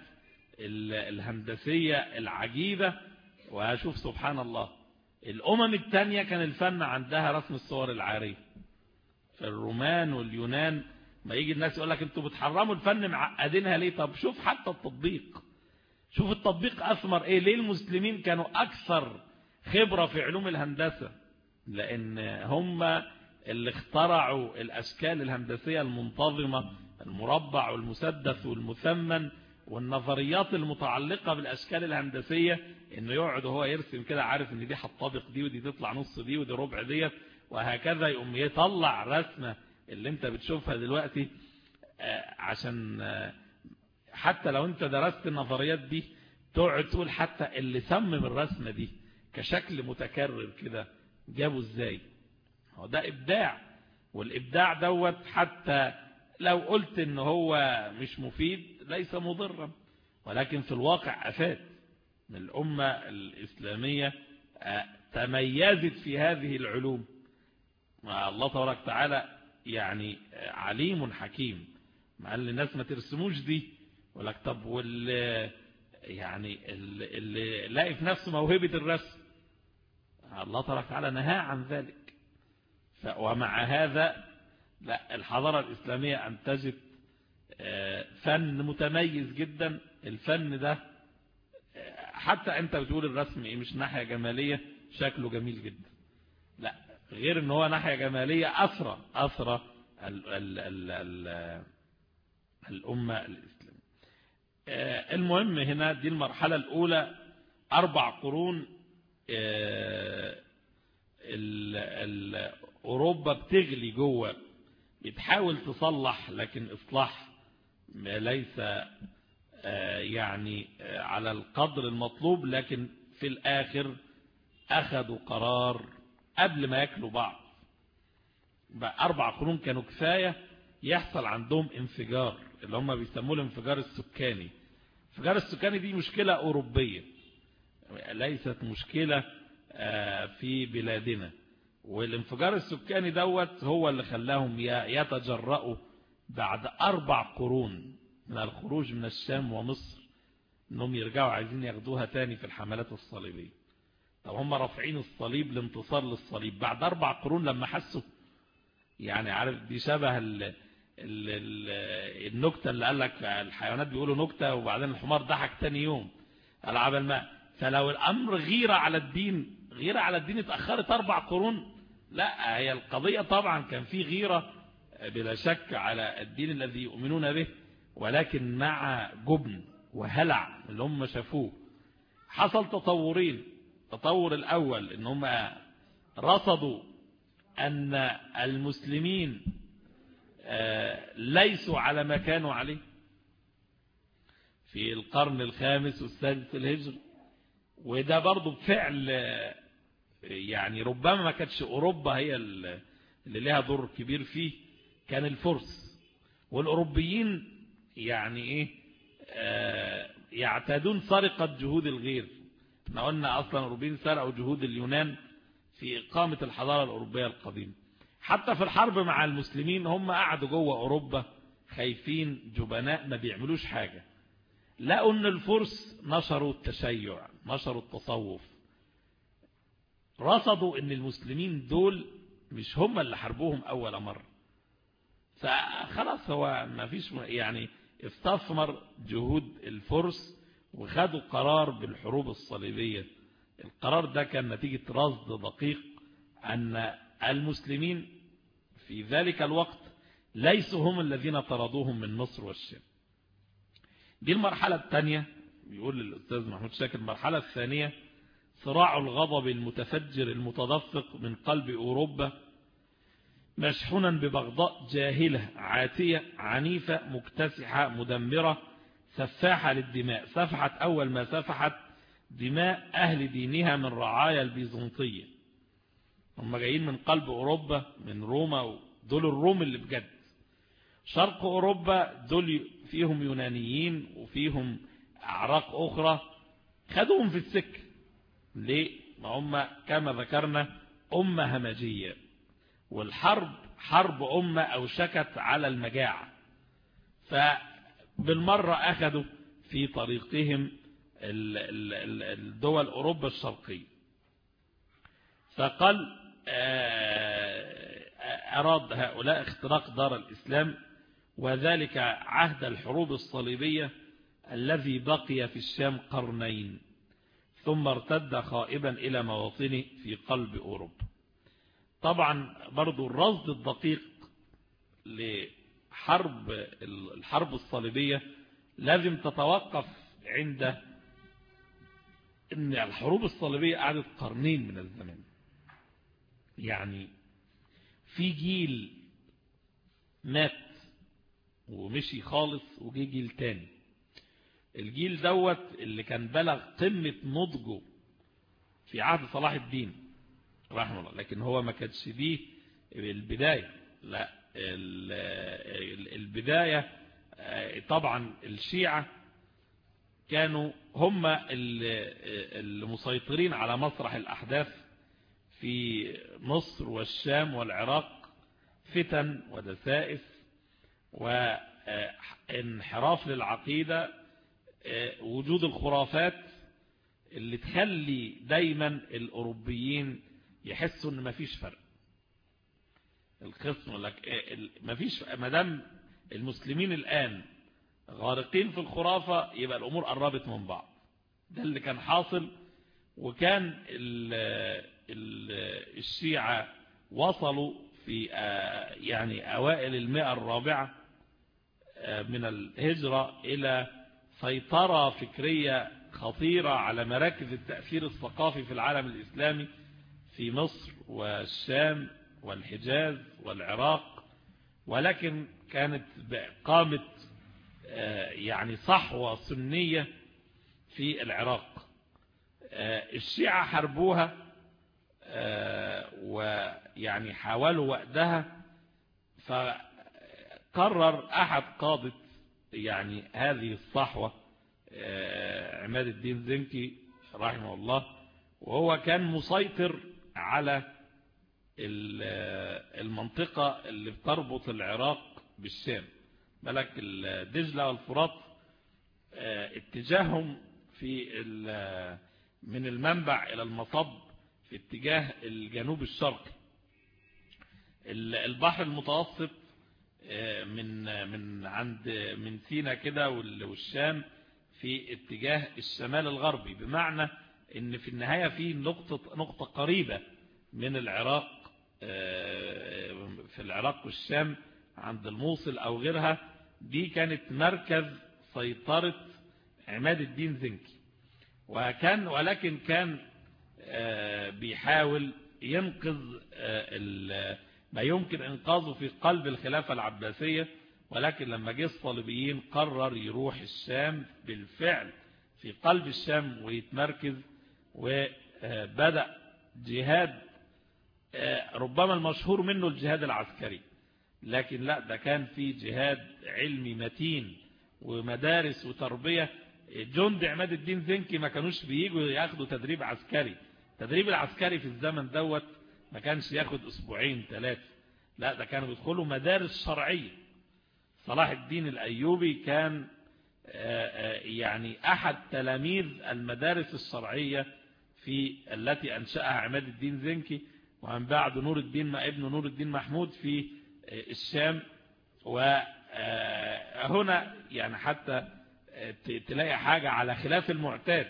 الهندسية العجيبة. وهشوف سبحان الله. الأمم التانية كان الفن عندها رسم الصور العارية. في الرومان واليونان ما يجي الناس يقول لك أنتوا بتحرموا الفن معقدينها ليه؟ طب شوف حتى التطبيق. شوف التطبيق أثمر إيه؟ ليه المسلمين كانوا أكثر خبرة في علوم الهندسة لأن هم اللي اخترعوا الأشكال الهندسية المنتظمة المربع والمسدس والمثمن والنظريات المتعلقة بالأشكال الهندسية إنه يقعد وهو يرسم كده عارف إن دي هتطابق دي ودي تطلع نص دي ودي ربع ديت وهكذا يقوم يطلع رسمة اللي أنت بتشوفها دلوقتي عشان حتى لو أنت درست النظريات دي تقعد تقول حتى اللي صمم الرسمة دي كشكل متكرر كده جابه إزاي؟ هو ده إبداع والإبداع دوت حتى لو قلت إن هو مش مفيد ليس مضرا ولكن في الواقع أفاد. الأمة الإسلامية تميزت في هذه العلوم. الله تبارك وتعالى يعني عليم حكيم. مع إن الناس ما ترسموش دي ولك طب واللي يعني اللي لاقي في نفسه موهبة الرسم. الله تبارك وتعالى نهى عن ذلك. ومع هذا لا الحضارة الإسلامية أنتجت فن متميز جدا. الفن ده حتى أنت بتقول الرسم إيه مش ناحية جمالية شكله جميل جدا. لا غير إن هو ناحية جمالية أثرى أثرى ال ال ال ال الأمة الإسلامية. المهم هنا دي المرحلة الأولى أربع قرون ال ال أوروبا بتغلي جوه بتحاول تصلح لكن إصلاح ليس يعني على القدر المطلوب لكن في الآخر أخذوا قرار قبل ما يأكلوا بعض. أربع قرون كانوا كفاية يحصل عندهم انفجار اللي هم بيسموه الانفجار السكاني. الانفجار السكاني دي مشكلة أوروبية. ليست مشكلة في بلادنا. والانفجار السكاني دوت هو اللي خلاهم يتجرأوا بعد أربع قرون من الخروج من الشام ومصر إنهم يرجعوا عايزين ياخدوها تاني في الحملات الصليبية. طب هم رافعين الصليب لانتصار للصليب. بعد أربع قرون لما حسوا يعني عارف دي شبه ال ال ال النكتة اللي قال لك الحيوانات بيقولوا نكتة وبعدين الحمار ضحك تاني يوم. ألعاب الماء. فلو الأمر غيرة على الدين غيرة على الدين اتأخرت أربع قرون لا هي القضية طبعا كان في غيرة بلا شك على الدين الذي يؤمنون به ولكن مع جبن وهلع اللي هم شافوه حصل تطورين. التطور الأول إن هم رصدوا أن المسلمين ليسوا على ما كانوا عليه. في القرن الخامس والسادس الهجري. وده برضو بفعل يعني ربما ما كانتش أوروبا هي اللي لها دور كبير فيه كان الفرس. والأوروبيين يعني إيه آه يعتادون سرقة جهود الغير. إحنا قلنا أصلا الأوروبيين سرقوا جهود اليونان في إقامة الحضارة الأوروبية القديمة. حتى في الحرب مع المسلمين هم قعدوا جوه أوروبا خايفين جبناء ما بيعملوش حاجة. لقوا ان الفرس نشروا التشيع نشروا التصوف. رصدوا إن المسلمين دول مش هم اللي حاربوهم أول مرة. فخلاص هو ما فيش يعني استثمر جهود الفرس وخدوا قرار بالحروب الصليبية. القرار ده كان نتيجة رصد دقيق أن المسلمين في ذلك الوقت ليسوا هم الذين طردوهم من مصر والشام. دي المرحلة الثانية. بيقول الأستاذ محمود شاكر المرحلة الثانية صراع الغضب المتفجر المتدفق من قلب أوروبا مشحونا ببغضاء جاهلة عاتية عنيفة مكتسحة مدمرة سفاحة للدماء. سفحت أول ما سفحت دماء أهل دينها من رعايا البيزنطية. هم جايين من قلب أوروبا من روما دول الروم اللي بجد. شرق أوروبا دول فيهم يونانيين وفيهم أعراق أخرى خدوهم في السكة ليه؟ ما هم كما ذكرنا أمة همجية والحرب حرب أمة أوشكت على المجاعة. فبالمرة أخذوا في طريقهم الدول أوروبا الشرقية. فقال أراد هؤلاء اختراق دار الإسلام وذلك عهد الحروب الصليبية الذي بقي في الشام قرنين ثم ارتد خائبا إلى مواطنه في قلب أوروبا. طبعا برضو الرصد الدقيق لحرب الحرب الصليبية لازم تتوقف عند إن الحروب الصليبية قعدت قرنين من الزمن. يعني في جيل مات ومشي خالص وجي جيل تاني. الجيل دوت اللي كان بلغ قمة نضجه في عهد صلاح الدين رحمه الله لكن هو ما كانش دي البداية لا البداية طبعا الشيعة كانوا هم المسيطرين على مسرح الأحداث في مصر والشام والعراق فتن ودسائس وانحراف للعقيدة وجود الخرافات اللي تخلي دايما الأوروبيين يحسوا إن مفيش فرق. القسم لك مفيش مدام المسلمين الآن غارقين في الخرافة يبقى الأمور قربت من بعض. ده اللي كان حاصل وكان ال ال الشيعة وصلوا في يعني أوائل المئة الرابعة من الهجرة إلى سيطرة فكرية خطيرة على مراكز التأثير الثقافي في العالم الإسلامي في مصر والشام والحجاز والعراق ولكن كانت قامت يعني صحوة سنية في العراق. الشيعة حربوها ويعني حاولوا وقتها فقرر أحد قادة يعني هذه الصحوة عماد الدين زنكي رحمه الله وهو كان مسيطر على المنطقة اللي بتربط العراق بالشام. ملك الدجلة والفرات اتجاههم في من المنبع إلى المصب في اتجاه الجنوب الشرقي. البحر المتوسط من من عند من سينا كده والشام في اتجاه الشمال الغربي. بمعنى إن في النهاية في نقطة نقطة قريبة من العراق في العراق والشام عند الموصل أو غيرها. دي كانت مركز سيطرة عماد الدين زنكي. وكان ولكن كان بيحاول ينقذ ما يمكن إنقاذه في قلب الخلافة العباسية ولكن لما جه الصليبيين قرر يروح الشام بالفعل في قلب الشام ويتمركز وبدأ جهاد ربما المشهور منه الجهاد العسكري. لكن لا ده كان في جهاد علمي متين ومدارس وتربية. جند عماد الدين زنكي ما كانوش بييجوا ياخدوا تدريب عسكري. التدريب العسكري في الزمن دوت ما كانش ياخد أسبوعين ثلاثة لا ده كانوا بيدخلوا مدارس شرعية. صلاح الدين الأيوبي كان يعني أحد تلاميذ المدارس الشرعية في التي أنشأها عماد الدين زنكي ومن بعد نور الدين ما ابن نور الدين محمود في الشام. وهنا يعني حتى تلاقي حاجة على خلاف المعتاد.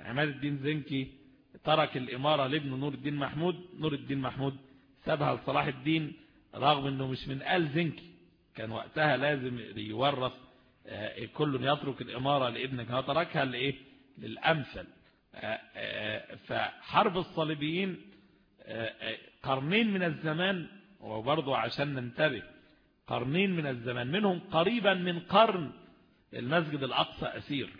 عماد الدين زنكي ترك الإمارة لابن نور الدين محمود نور الدين محمود سابها لصلاح الدين رغم أنه مش من آل زنكي كان وقتها لازم يورث كل يترك الإمارة لابنك. تركها لإيه؟ للأمثل. فحرب الصليبيين قرنين من الزمان وبرضو عشان ننتبه قرنين من الزمان منهم قريبا من قرن المسجد الأقصى أسير.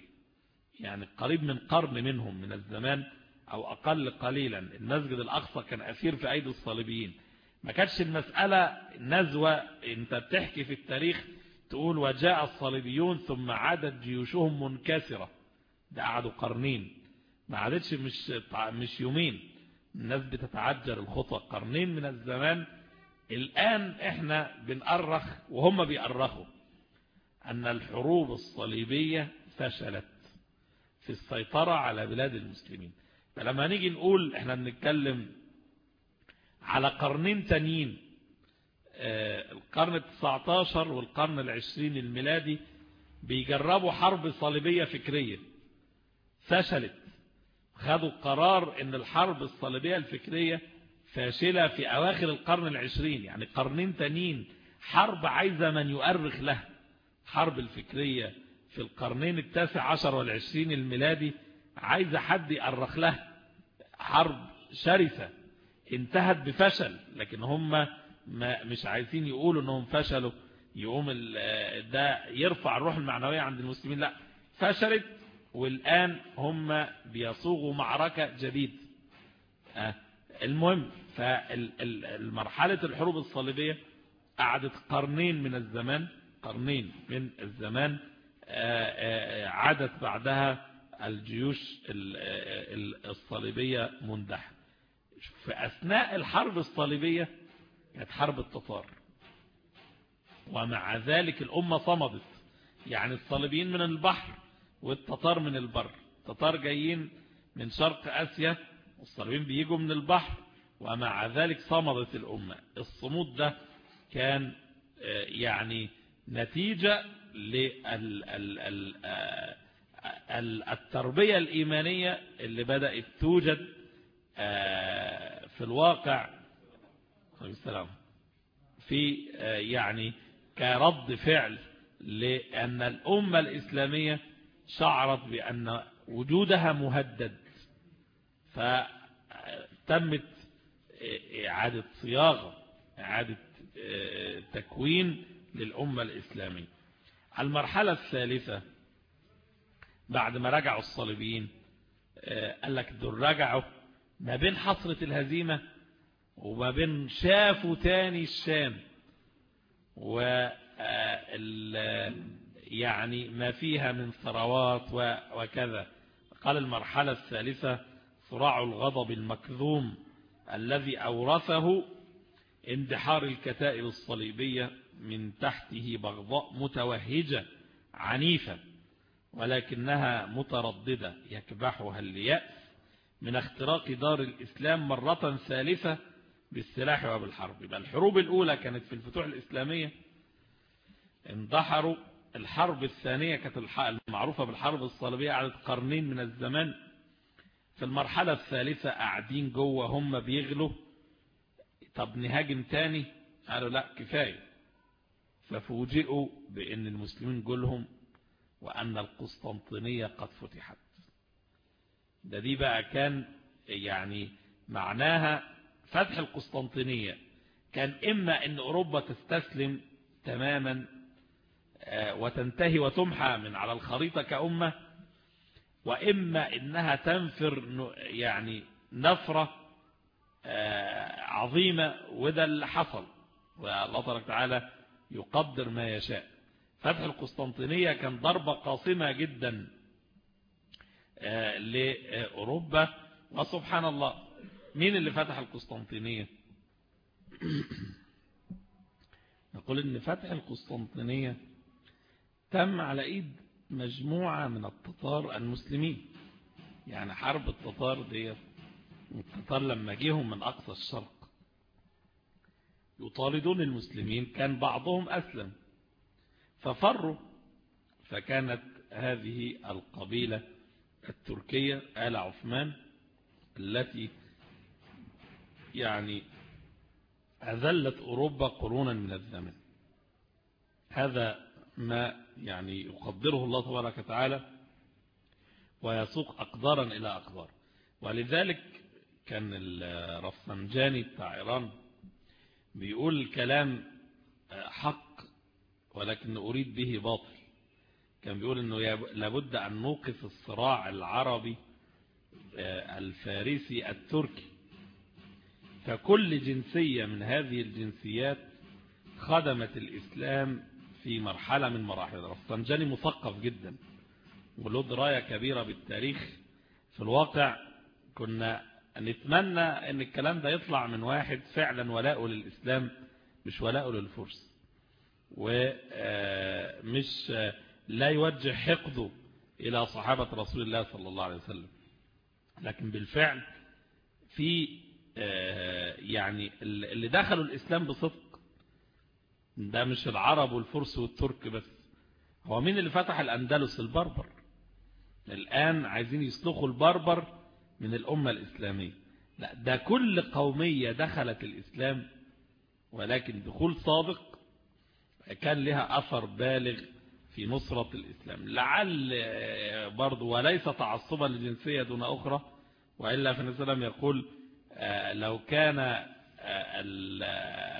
يعني قريب من قرن منهم من الزمان. أو أقل قليلا. المسجد الأقصى كان أسير في أيدي الصليبيين. ما كانتش المسألة نزوة. أنت بتحكي في التاريخ تقول وجاء الصليبيون ثم عادت جيوشهم منكسرة. ده قعدوا قرنين. ما عادتش مش مش يومين. الناس بتتعجل الخطوة. قرنين من الزمان. الآن إحنا بنأرخ وهم بيأرخوا أن الحروب الصليبية فشلت في السيطرة على بلاد المسلمين. فلما نيجي نقول إحنا بنتكلم على قرنين تانيين القرن التسعة عشر والقرن العشرين الميلادي بيجربوا حرب صليبية فكرية. فشلت. خدوا قرار إن الحرب الصليبية الفكرية فاشلة في أواخر القرن العشرين. يعني قرنين تانيين حرب عايزة من يؤرخ لها. حرب الفكرية في القرنين التاسع عشر والعشرين الميلادي عايزة حد يأرخ لها. حرب شرسة. انتهت بفشل. لكن هم مش عايزين يقولوا إنهم فشلوا. يقوم ده يرفع الروح المعنوية عند المسلمين. لا. فشلت. والآن هم بيصوغوا معركة جديدة المهم فالمرحلة الحروب الصليبية قعدت قرنين من الزمان. قرنين من الزمان. عادت بعدها الجيوش الصليبية مندحة. في أثناء الحرب الصليبية كانت حرب التتار. ومع ذلك الأمة صمدت. يعني الصليبيين من البحر والتتار من البر. التتار جايين من شرق آسيا والصليبيين بيجوا من البحر ومع ذلك صمدت الأمة. الصمود ده كان يعني نتيجة للتربية الإيمانية اللي بدأت توجد في الواقع السلام في يعني كرد فعل لأن الأمة الإسلامية شعرت بأن وجودها مهدد فتمت إعادة صياغة إعادة تكوين للأمة الإسلامية. المرحلة الثالثة بعد ما رجعوا الصليبيين قال لك دول رجعوا ما بين حصرة الهزيمة وما بين شافوا تاني الشام و يعني ما فيها من ثروات وكذا. قال المرحلة الثالثة صراع الغضب المكذوم الذي أورثه اندحار الكتائب الصليبية من تحته بغضاء متوهجة عنيفة. ولكنها مترددة يكبحها اليأس من اختراق دار الإسلام مرة ثالثة بالسلاح وبالحرب. يبقى الحروب الأولى كانت في الفتوح الإسلامية اندحروا الحرب الثانية كانت المعروفة بالحرب الصليبية قعدت قرنين من الزمان. في المرحلة الثالثة قاعدين جوه هم بيغلوا. طب نهاجم تاني؟ قالوا لا كفاية. ففوجئوا بأن المسلمين جولهم وأن القسطنطينية قد فتحت. ده دي بقى كان يعني معناها فتح القسطنطينية. كان إما أن أوروبا تستسلم تماما وتنتهي وتمحى من على الخريطة كأمة وإما إنها تنفر يعني نفرة عظيمة وده اللي حصل. والله تبارك وتعالى يقدر ما يشاء. فتح القسطنطينية كان ضربة قاصمة جدا لأوروبا. وسبحان الله. مين اللي فتح القسطنطينية؟ [COUGHS] نقول إن فتح القسطنطينية تم على إيد مجموعة من التتار المسلمين. يعني حرب التتار دي التتار لما جيهم من أقصى الشرق يطاردون المسلمين كان بعضهم أسلم. ففروا فكانت هذه القبيلة التركية آل عثمان التي يعني أذلت أوروبا قرونا من الزمن. هذا ما يعني يقدره الله تبارك وتعالى ويسوق أقدارا إلى أقدار. ولذلك كان الرفسنجاني بتاع إيران بيقول كلام حق ولكن أريد به باطل. كان بيقول أنه لابد أن نوقف الصراع العربي الفارسي التركي. فكل جنسية من هذه الجنسيات خدمت الإسلام في مرحلة من مراحل الرفسنجاني مثقف جدا وله دراية كبيرة بالتاريخ. في الواقع كنا نتمنى أن الكلام ده يطلع من واحد فعلا ولاءه للإسلام مش ولاءه للفرس. ومش لا يوجه حقده إلى صحابة رسول الله صلى الله عليه وسلم. لكن بالفعل في يعني اللي دخلوا الإسلام بصدق ده مش العرب والفرس والترك بس هو مين اللي فتح الأندلس؟ البربر. الآن عايزين يسلخوا البربر من الأمة الإسلامية. لا ده كل قومية دخلت الإسلام ولكن دخول صادق كان لها أثر بالغ في نصرة الإسلام. لعل برضو وليس تعصبا لجنسية دون أخرى وإلا عليه وسلم يقول لو كان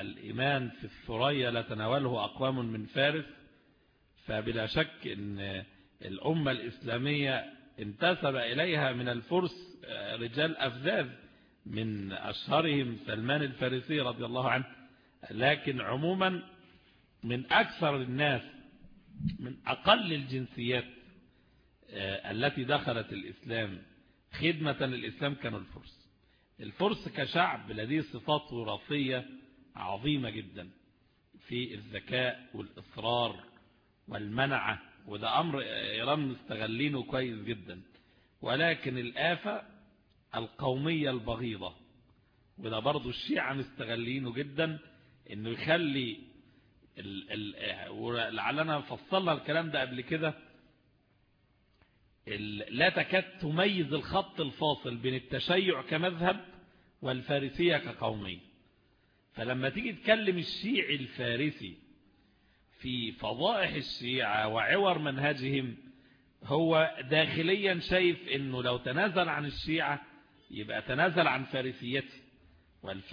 الإيمان في الثريا لتناوله أقوام من فارس فبلا شك أن الأمة الإسلامية انتسب إليها من الفرس رجال أفذاذ من أشهرهم سلمان الفارسي رضي الله عنه. لكن عموما من أكثر الناس من أقل الجنسيات التي دخلت الإسلام خدمة للإسلام كانوا الفرس. الفرس كشعب لديه صفات وراثية عظيمة جدا في الذكاء والإصرار والمنعة وده أمر إيران مستغلينه كويس جدا. ولكن الآفة القومية البغيضة وده برضو الشيعة مستغلينه جدا إنه يخلي لعلنا فصلنا الكلام ده قبل كده. لا تكاد تميز الخط الفاصل بين التشيع كمذهب والفارسية كقومية. فلما تيجي تكلم الشيعي الفارسي في فضائح الشيعة وعور منهجهم هو داخليا شايف إنه لو تنازل عن الشيعة يبقى تنازل عن فارسيته.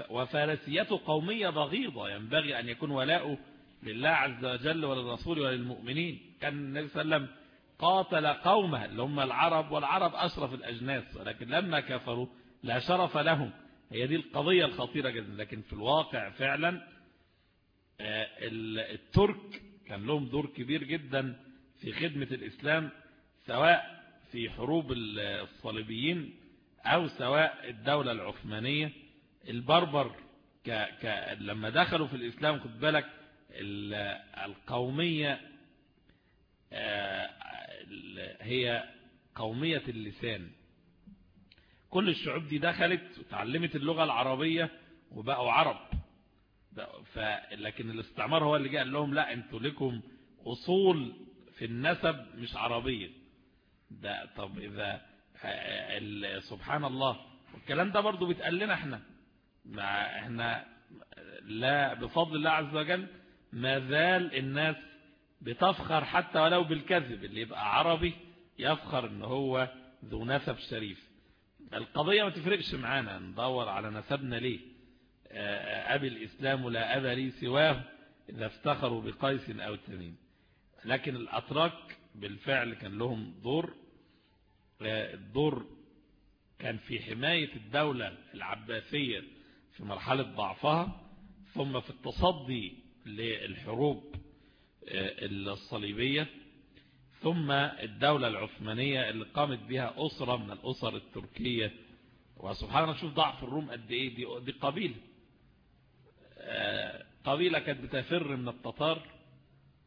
وفارسيته قومية بغيضة ينبغي أن يكون ولاؤه لله عز وجل وللرسول وللمؤمنين. كان النبي صلى الله عليه وسلم قاتل قومه اللي هم العرب والعرب أشرف الأجناس ولكن لما كفروا لا شرف لهم. هي دي القضية الخطيرة جدا. لكن في الواقع فعلا الترك كان لهم دور كبير جدا في خدمة الإسلام سواء في حروب الصليبيين أو سواء الدولة العثمانية. البربر ك... ك... لما دخلوا في الإسلام خد بالك القومية هي قومية اللسان. كل الشعوب دي دخلت وتعلمت اللغة العربية وبقوا عرب. لكن الاستعمار هو اللي جاء لهم لا أنتوا لكم أصول في النسب مش عربية. ده طب إذا سبحان الله. والكلام ده برضو بيتقال لنا إحنا. إحنا لا بفضل الله عز وجل ما زال الناس بتفخر حتى ولو بالكذب اللي يبقى عربي يفخر إن هو ذو نسب شريف. القضية ما تفرقش معانا ندور على نسبنا ليه. أبي الإسلام لا أبا لي سواه إذا افتخروا بقيس أو تميم. لكن الأتراك بالفعل كان لهم دور. الدور كان في حماية الدولة العباسية في مرحلة ضعفها ثم في التصدي للحروب الصليبية ثم الدولة العثمانية اللي قامت بها أسرة من الأسر التركية. وسبحان الله شوف ضعف الروم قد إيه دي, دي قبيلة. قبيلة كانت بتفر من التتار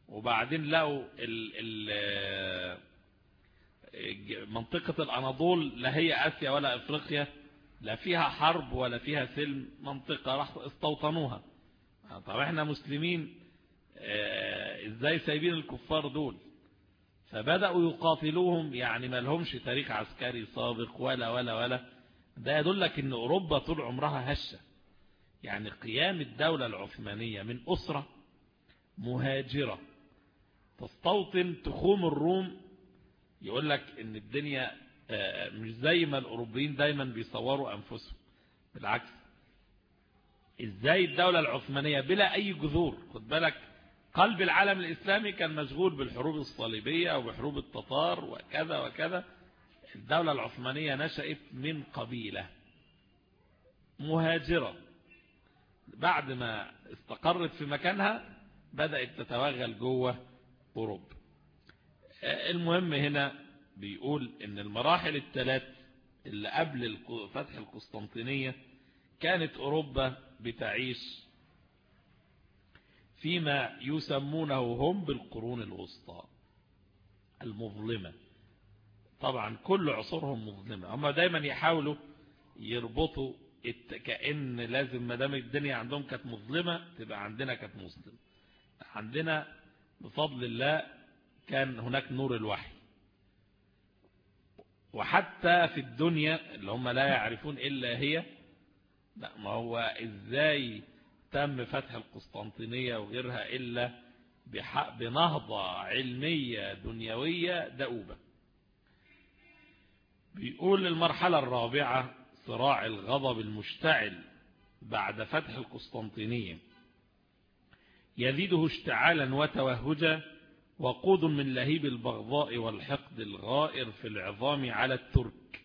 وبعدين لقوا ال منطقة الأناضول لا هي آسيا ولا إفريقيا لا فيها حرب ولا فيها سلم منطقة راح استوطنوها. طب إحنا مسلمين إزاي سايبين الكفار دول؟ فبدأوا يقاتلوهم يعني ما لهمش تاريخ عسكري سابق ولا ولا ولا. ده يدلك إن أوروبا طول عمرها هشة. يعني قيام الدولة العثمانية من أسرة مهاجرة تستوطن تخوم الروم. يقول لك إن الدنيا مش زي ما الأوروبيين دايما بيصوروا أنفسهم. بالعكس إزاي الدولة العثمانية بلا أي جذور؟ خد بالك قلب العالم الإسلامي كان مشغول بالحروب الصليبية وبحروب التتار وكذا وكذا. الدولة العثمانية نشأت من قبيلة مهاجرة. بعد ما استقرت في مكانها بدأت تتوغل جوه أوروبا. المهم هنا بيقول إن المراحل الثلاث اللي قبل فتح القسطنطينية كانت أوروبا بتعيش فيما يسمونه هم بالقرون الوسطى المظلمة. طبعا كل عصورهم مظلمة. هم دايما يحاولوا يربطوا كأن لازم دام الدنيا عندهم كانت مظلمة تبقى عندنا كانت مظلمة عندنا بفضل الله كان هناك نور الوحي. وحتى في الدنيا اللي هم لا يعرفون إلا هي لا ما هو إزاي تم فتح القسطنطينية وغيرها إلا بنهضة علمية دنيوية دؤوبة؟ بيقول المرحلة الرابعة صراع الغضب المشتعل بعد فتح القسطنطينية. يزيده اشتعالا وتوهجا وقود من لهيب البغضاء والحقد الغائر في العظام على الترك.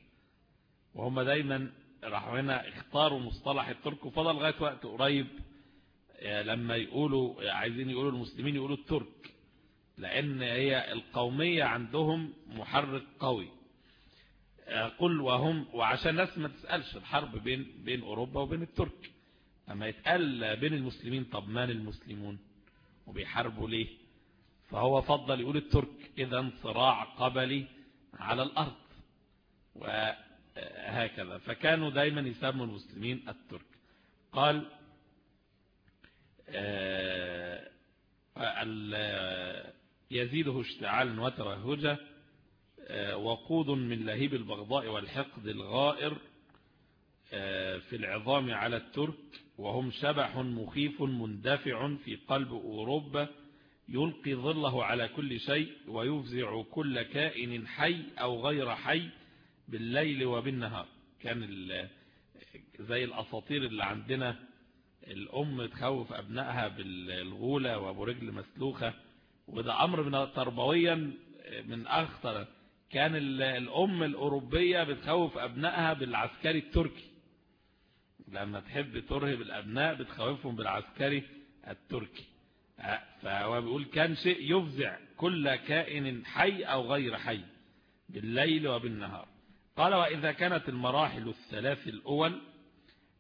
وهم دايما راحوا هنا اختاروا مصطلح الترك وفضل لغاية وقت قريب لما يقولوا عايزين يقولوا المسلمين يقولوا الترك لأن هي القومية عندهم محرك قوي. قل وهم وعشان الناس ما تسألش الحرب بين بين أوروبا وبين الترك. أما يتقال بين المسلمين طب من المسلمون؟ وبيحاربوا ليه؟ فهو فضل يقول الترك إذا صراع قبلي على الأرض. وهكذا فكانوا دايما يسموا المسلمين الترك. قال يزيده اشتعالا وتوهجا وقود من لهيب البغضاء والحقد الغائر في العظام على الترك وهم شبح مخيف مندفع في قلب أوروبا يلقي ظله على كل شيء ويفزع كل كائن حي أو غير حي بالليل وبالنهار. كان زي الأساطير اللي عندنا الأم تخوف أبنائها بالغولة وأبو رجل مسلوخة. وده أمر من تربويا من أخطر. كان الأم الأوروبية بتخوف أبنائها بالعسكري التركي. لما تحب ترهب الأبناء بتخوفهم بالعسكري التركي. فهو بيقول كان شيء يفزع كل كائن حي أو غير حي بالليل وبالنهار. قال وإذا كانت المراحل الثلاث الأول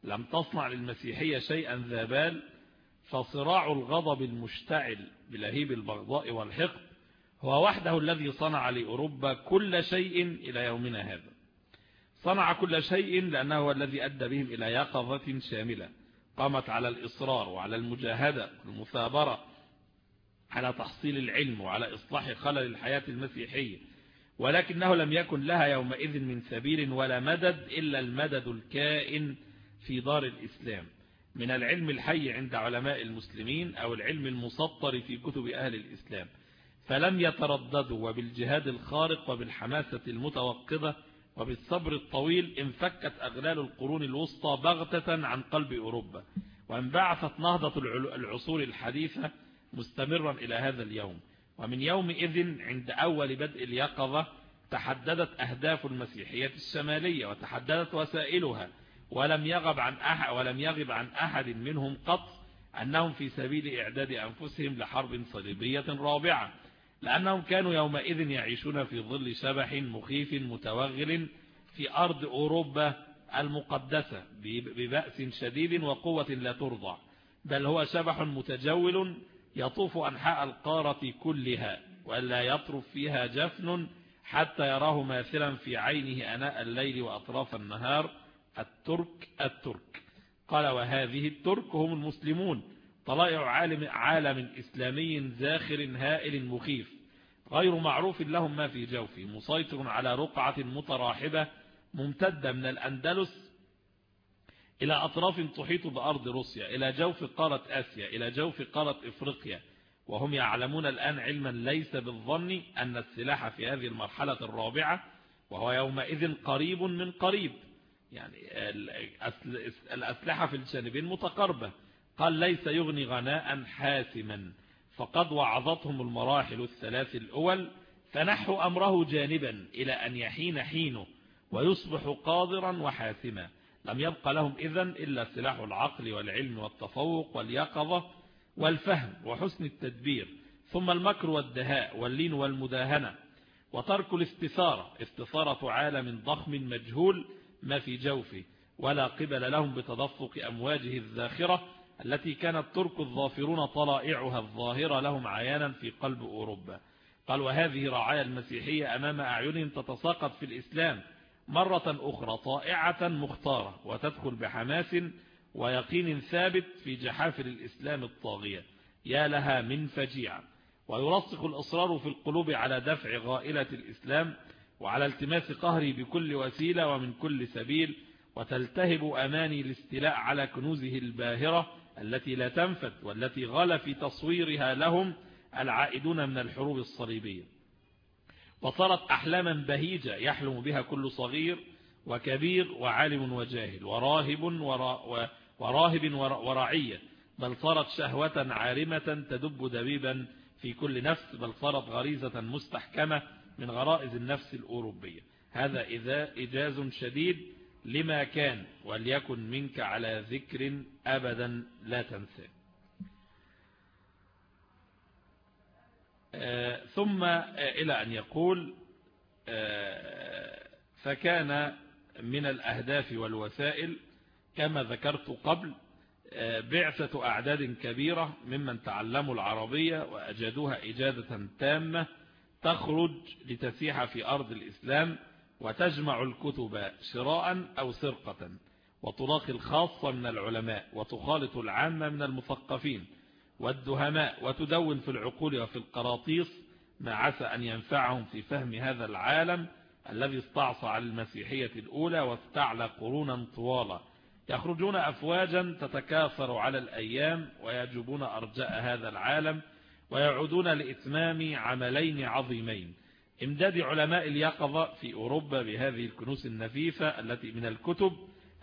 لم تصنع للمسيحية شيئا ذا بال فصراع الغضب المشتعل بلهيب البغضاء والحقد هو وحده الذي صنع لأوروبا كل شيء إلى يومنا هذا. صنع كل شيء لأنه هو الذي أدى بهم إلى يقظة شاملة. قامت على الإصرار وعلى المجاهدة والمثابرة على تحصيل العلم وعلى إصلاح خلل الحياة المسيحية. ولكنه لم يكن لها يومئذ من سبيل ولا مدد إلا المدد الكائن في دار الإسلام. من العلم الحي عند علماء المسلمين أو العلم المسطر في كتب أهل الإسلام. فلم يترددوا وبالجهاد الخارق وبالحماسة المتوقظة وبالصبر الطويل انفكت أغلال القرون الوسطى بغتة عن قلب أوروبا. وانبعثت نهضة العصور الحديثة مستمرا إلى هذا اليوم. ومن يومئذ عند أول بدء اليقظة تحددت أهداف المسيحية الشمالية وتحددت وسائلها ولم يغب عن أحد ولم يغب عن أحد منهم قط أنهم في سبيل إعداد أنفسهم لحرب صليبية رابعة لأنهم كانوا يومئذ يعيشون في ظل شبح مخيف متوغل في أرض أوروبا المقدسة ببأس شديد وقوة لا ترضى بل هو شبح متجول يطوف أنحاء القارة كلها ولا يطرف فيها جفن حتى يراه ماثلا في عينه أناء الليل وأطراف النهار. الترك الترك. قال وهذه الترك هم المسلمون. طلائع عالم, عالم إسلامي زاخر هائل مخيف. غير معروف لهم ما في جوفه. مسيطر على رقعة متراحبة ممتدة من الأندلس إلى أطراف تحيط بأرض روسيا إلى جوف قارة آسيا إلى جوف قارة إفريقيا. وهم يعلمون الآن علما ليس بالظن أن السلاح في هذه المرحلة الرابعة وهو يومئذ قريب من قريب. يعني الأسلحة في الجانبين متقربة قال ليس يغني غناء حاسما. فقد وعظتهم المراحل الثلاث الأول فنحوا أمره جانبا إلى أن يحين حينه ويصبح قادرا وحاسما. لم يبق لهم إذن إلا سلاح العقل والعلم والتفوق واليقظة والفهم وحسن التدبير ثم المكر والدهاء واللين والمداهنة وترك الاستثارة استثارة عالم ضخم مجهول ما في جوفه ولا قبل لهم بتدفق أمواجه الذاخرة التي كانت ترك الظافرون طلائعها الظاهرة لهم عيانا في قلب أوروبا. قال وهذه رعايا المسيحية أمام أعينهم تتساقط في الإسلام مرة أخرى طائعة مختارة وتدخل بحماس ويقين ثابت في جحافل الإسلام الطاغية. يا لها من فجيعة ويرسخ الإصرار في القلوب على دفع غائلة الإسلام وعلى التماس قهره بكل وسيلة ومن كل سبيل. وتلتهب أماني الاستيلاء على كنوزه الباهرة التي لا تنفت والتي غال في تصويرها لهم العائدون من الحروب الصليبية. وصارت أحلاما بهيجة يحلم بها كل صغير وكبير وعالم وجاهل وراهب ورا وراهب ورعية بل صارت شهوة عارمة تدب دبيبا في كل نفس بل صارت غريزة مستحكمة من غرائز النفس الأوروبية. هذا إذا إجاز شديد لما كان وليكن منك على ذكر أبدا لا تنسى آه، ثم إلى أن يقول آه، فكان من الأهداف والوسائل كما ذكرت قبل آه، بعثة أعداد كبيرة ممن تعلموا العربية وأجادوها إجادة تامة تخرج لتسيح في أرض الإسلام وتجمع الكتب شراء أو سرقة وتلاقي الخاصة من العلماء وتخالط العامة من المثقفين. والدهماء وتدون في العقول وفي القراطيس ما عسى أن ينفعهم في فهم هذا العالم الذي استعصى على المسيحية الأولى واستعلى قرونا طوالا. يخرجون أفواجا تتكاثر على الأيام ويجبون أرجاء هذا العالم ويعودون لإتمام عملين عظيمين. امداد علماء اليقظة في أوروبا بهذه الكنوس النفيسة التي من الكتب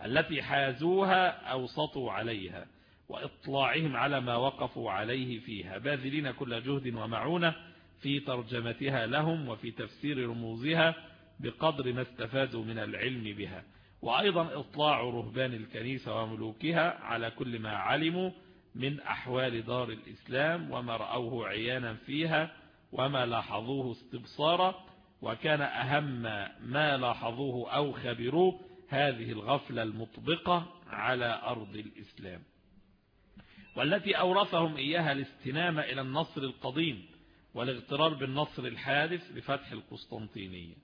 التي حازوها أو سطوا عليها. وإطلاعهم على ما وقفوا عليه فيها. باذلين كل جهد ومعونة في ترجمتها لهم وفي تفسير رموزها بقدر ما استفادوا من العلم بها. وأيضا إطلاع رهبان الكنيسة وملوكها على كل ما علموا من أحوال دار الإسلام وما رأوه عيانا فيها وما لاحظوه استبصارا. وكان أهم ما لاحظوه أو خبروه هذه الغفلة المطبقة على أرض الإسلام. والتي أورثهم إياها الاستنامة إلى النصر القديم والاغترار بالنصر الحادث بفتح القسطنطينية.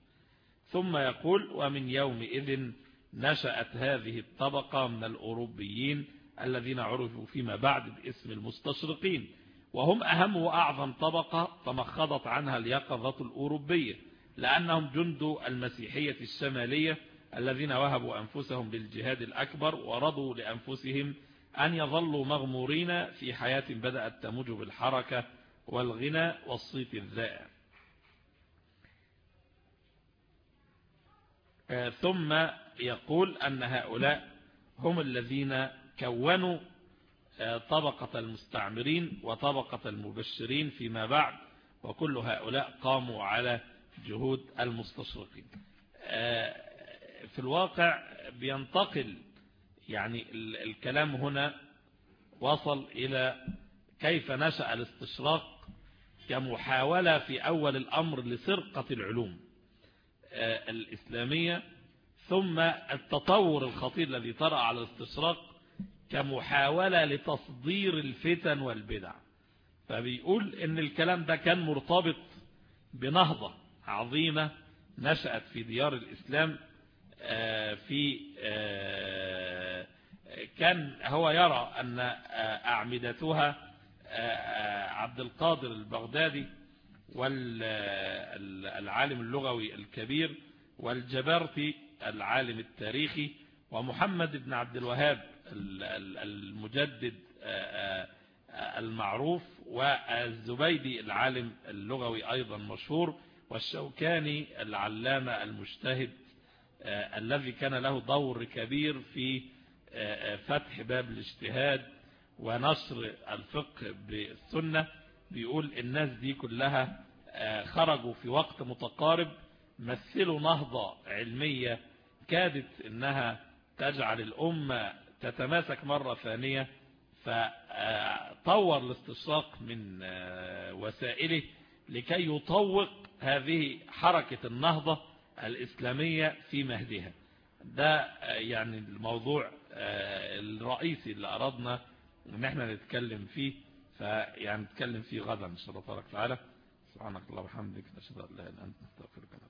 ثم يقول ومن يومئذ نشأت هذه الطبقة من الأوروبيين الذين عرفوا فيما بعد باسم المستشرقين وهم أهم وأعظم طبقة تمخضت عنها اليقظة الأوروبية لأنهم جند المسيحية الشمالية الذين وهبوا أنفسهم للجهاد الأكبر ورضوا لأنفسهم أن يظلوا مغمورين في حياة بدأت تموج بالحركة والغنى والصيت الذائع. آه، ثم يقول أن هؤلاء هم الذين كونوا آه، طبقة المستعمرين وطبقة المبشرين فيما بعد وكل هؤلاء قاموا على جهود المستشرقين. آه، في الواقع بينتقل يعني الكلام هنا وصل إلى كيف نشأ الاستشراق كمحاولة في أول الأمر لسرقة العلوم الإسلامية ثم التطور الخطير الذي طرأ على الاستشراق كمحاولة لتصدير الفتن والبدع. فبيقول إن الكلام ده كان مرتبط بنهضة عظيمة نشأت في ديار الإسلام في كان هو يرى أن أعمدتها عبد القادر البغدادي والعالم اللغوي الكبير والجبرتي العالم التاريخي ومحمد بن عبد الوهاب المجدد المعروف والزبيدي العالم اللغوي أيضا مشهور والشوكاني العلامة المجتهد الذي كان له دور كبير في فتح باب الاجتهاد ونشر الفقه بالسنة. بيقول الناس دي كلها خرجوا في وقت متقارب مثلوا نهضة علمية كادت إنها تجعل الأمة تتماسك مرة ثانية فطور الاستشراق من وسائله لكي يطوق هذه حركة النهضة الإسلامية في مهدها. ده يعني الموضوع الرئيسي اللي أردنا إن إحنا نتكلم فيه فيعني نتكلم فيه غدا إن شاء الله تبارك وتعالى. سبحانك اللهم وبحمدك نشهد أن لا إله إلا أنت نستغفرك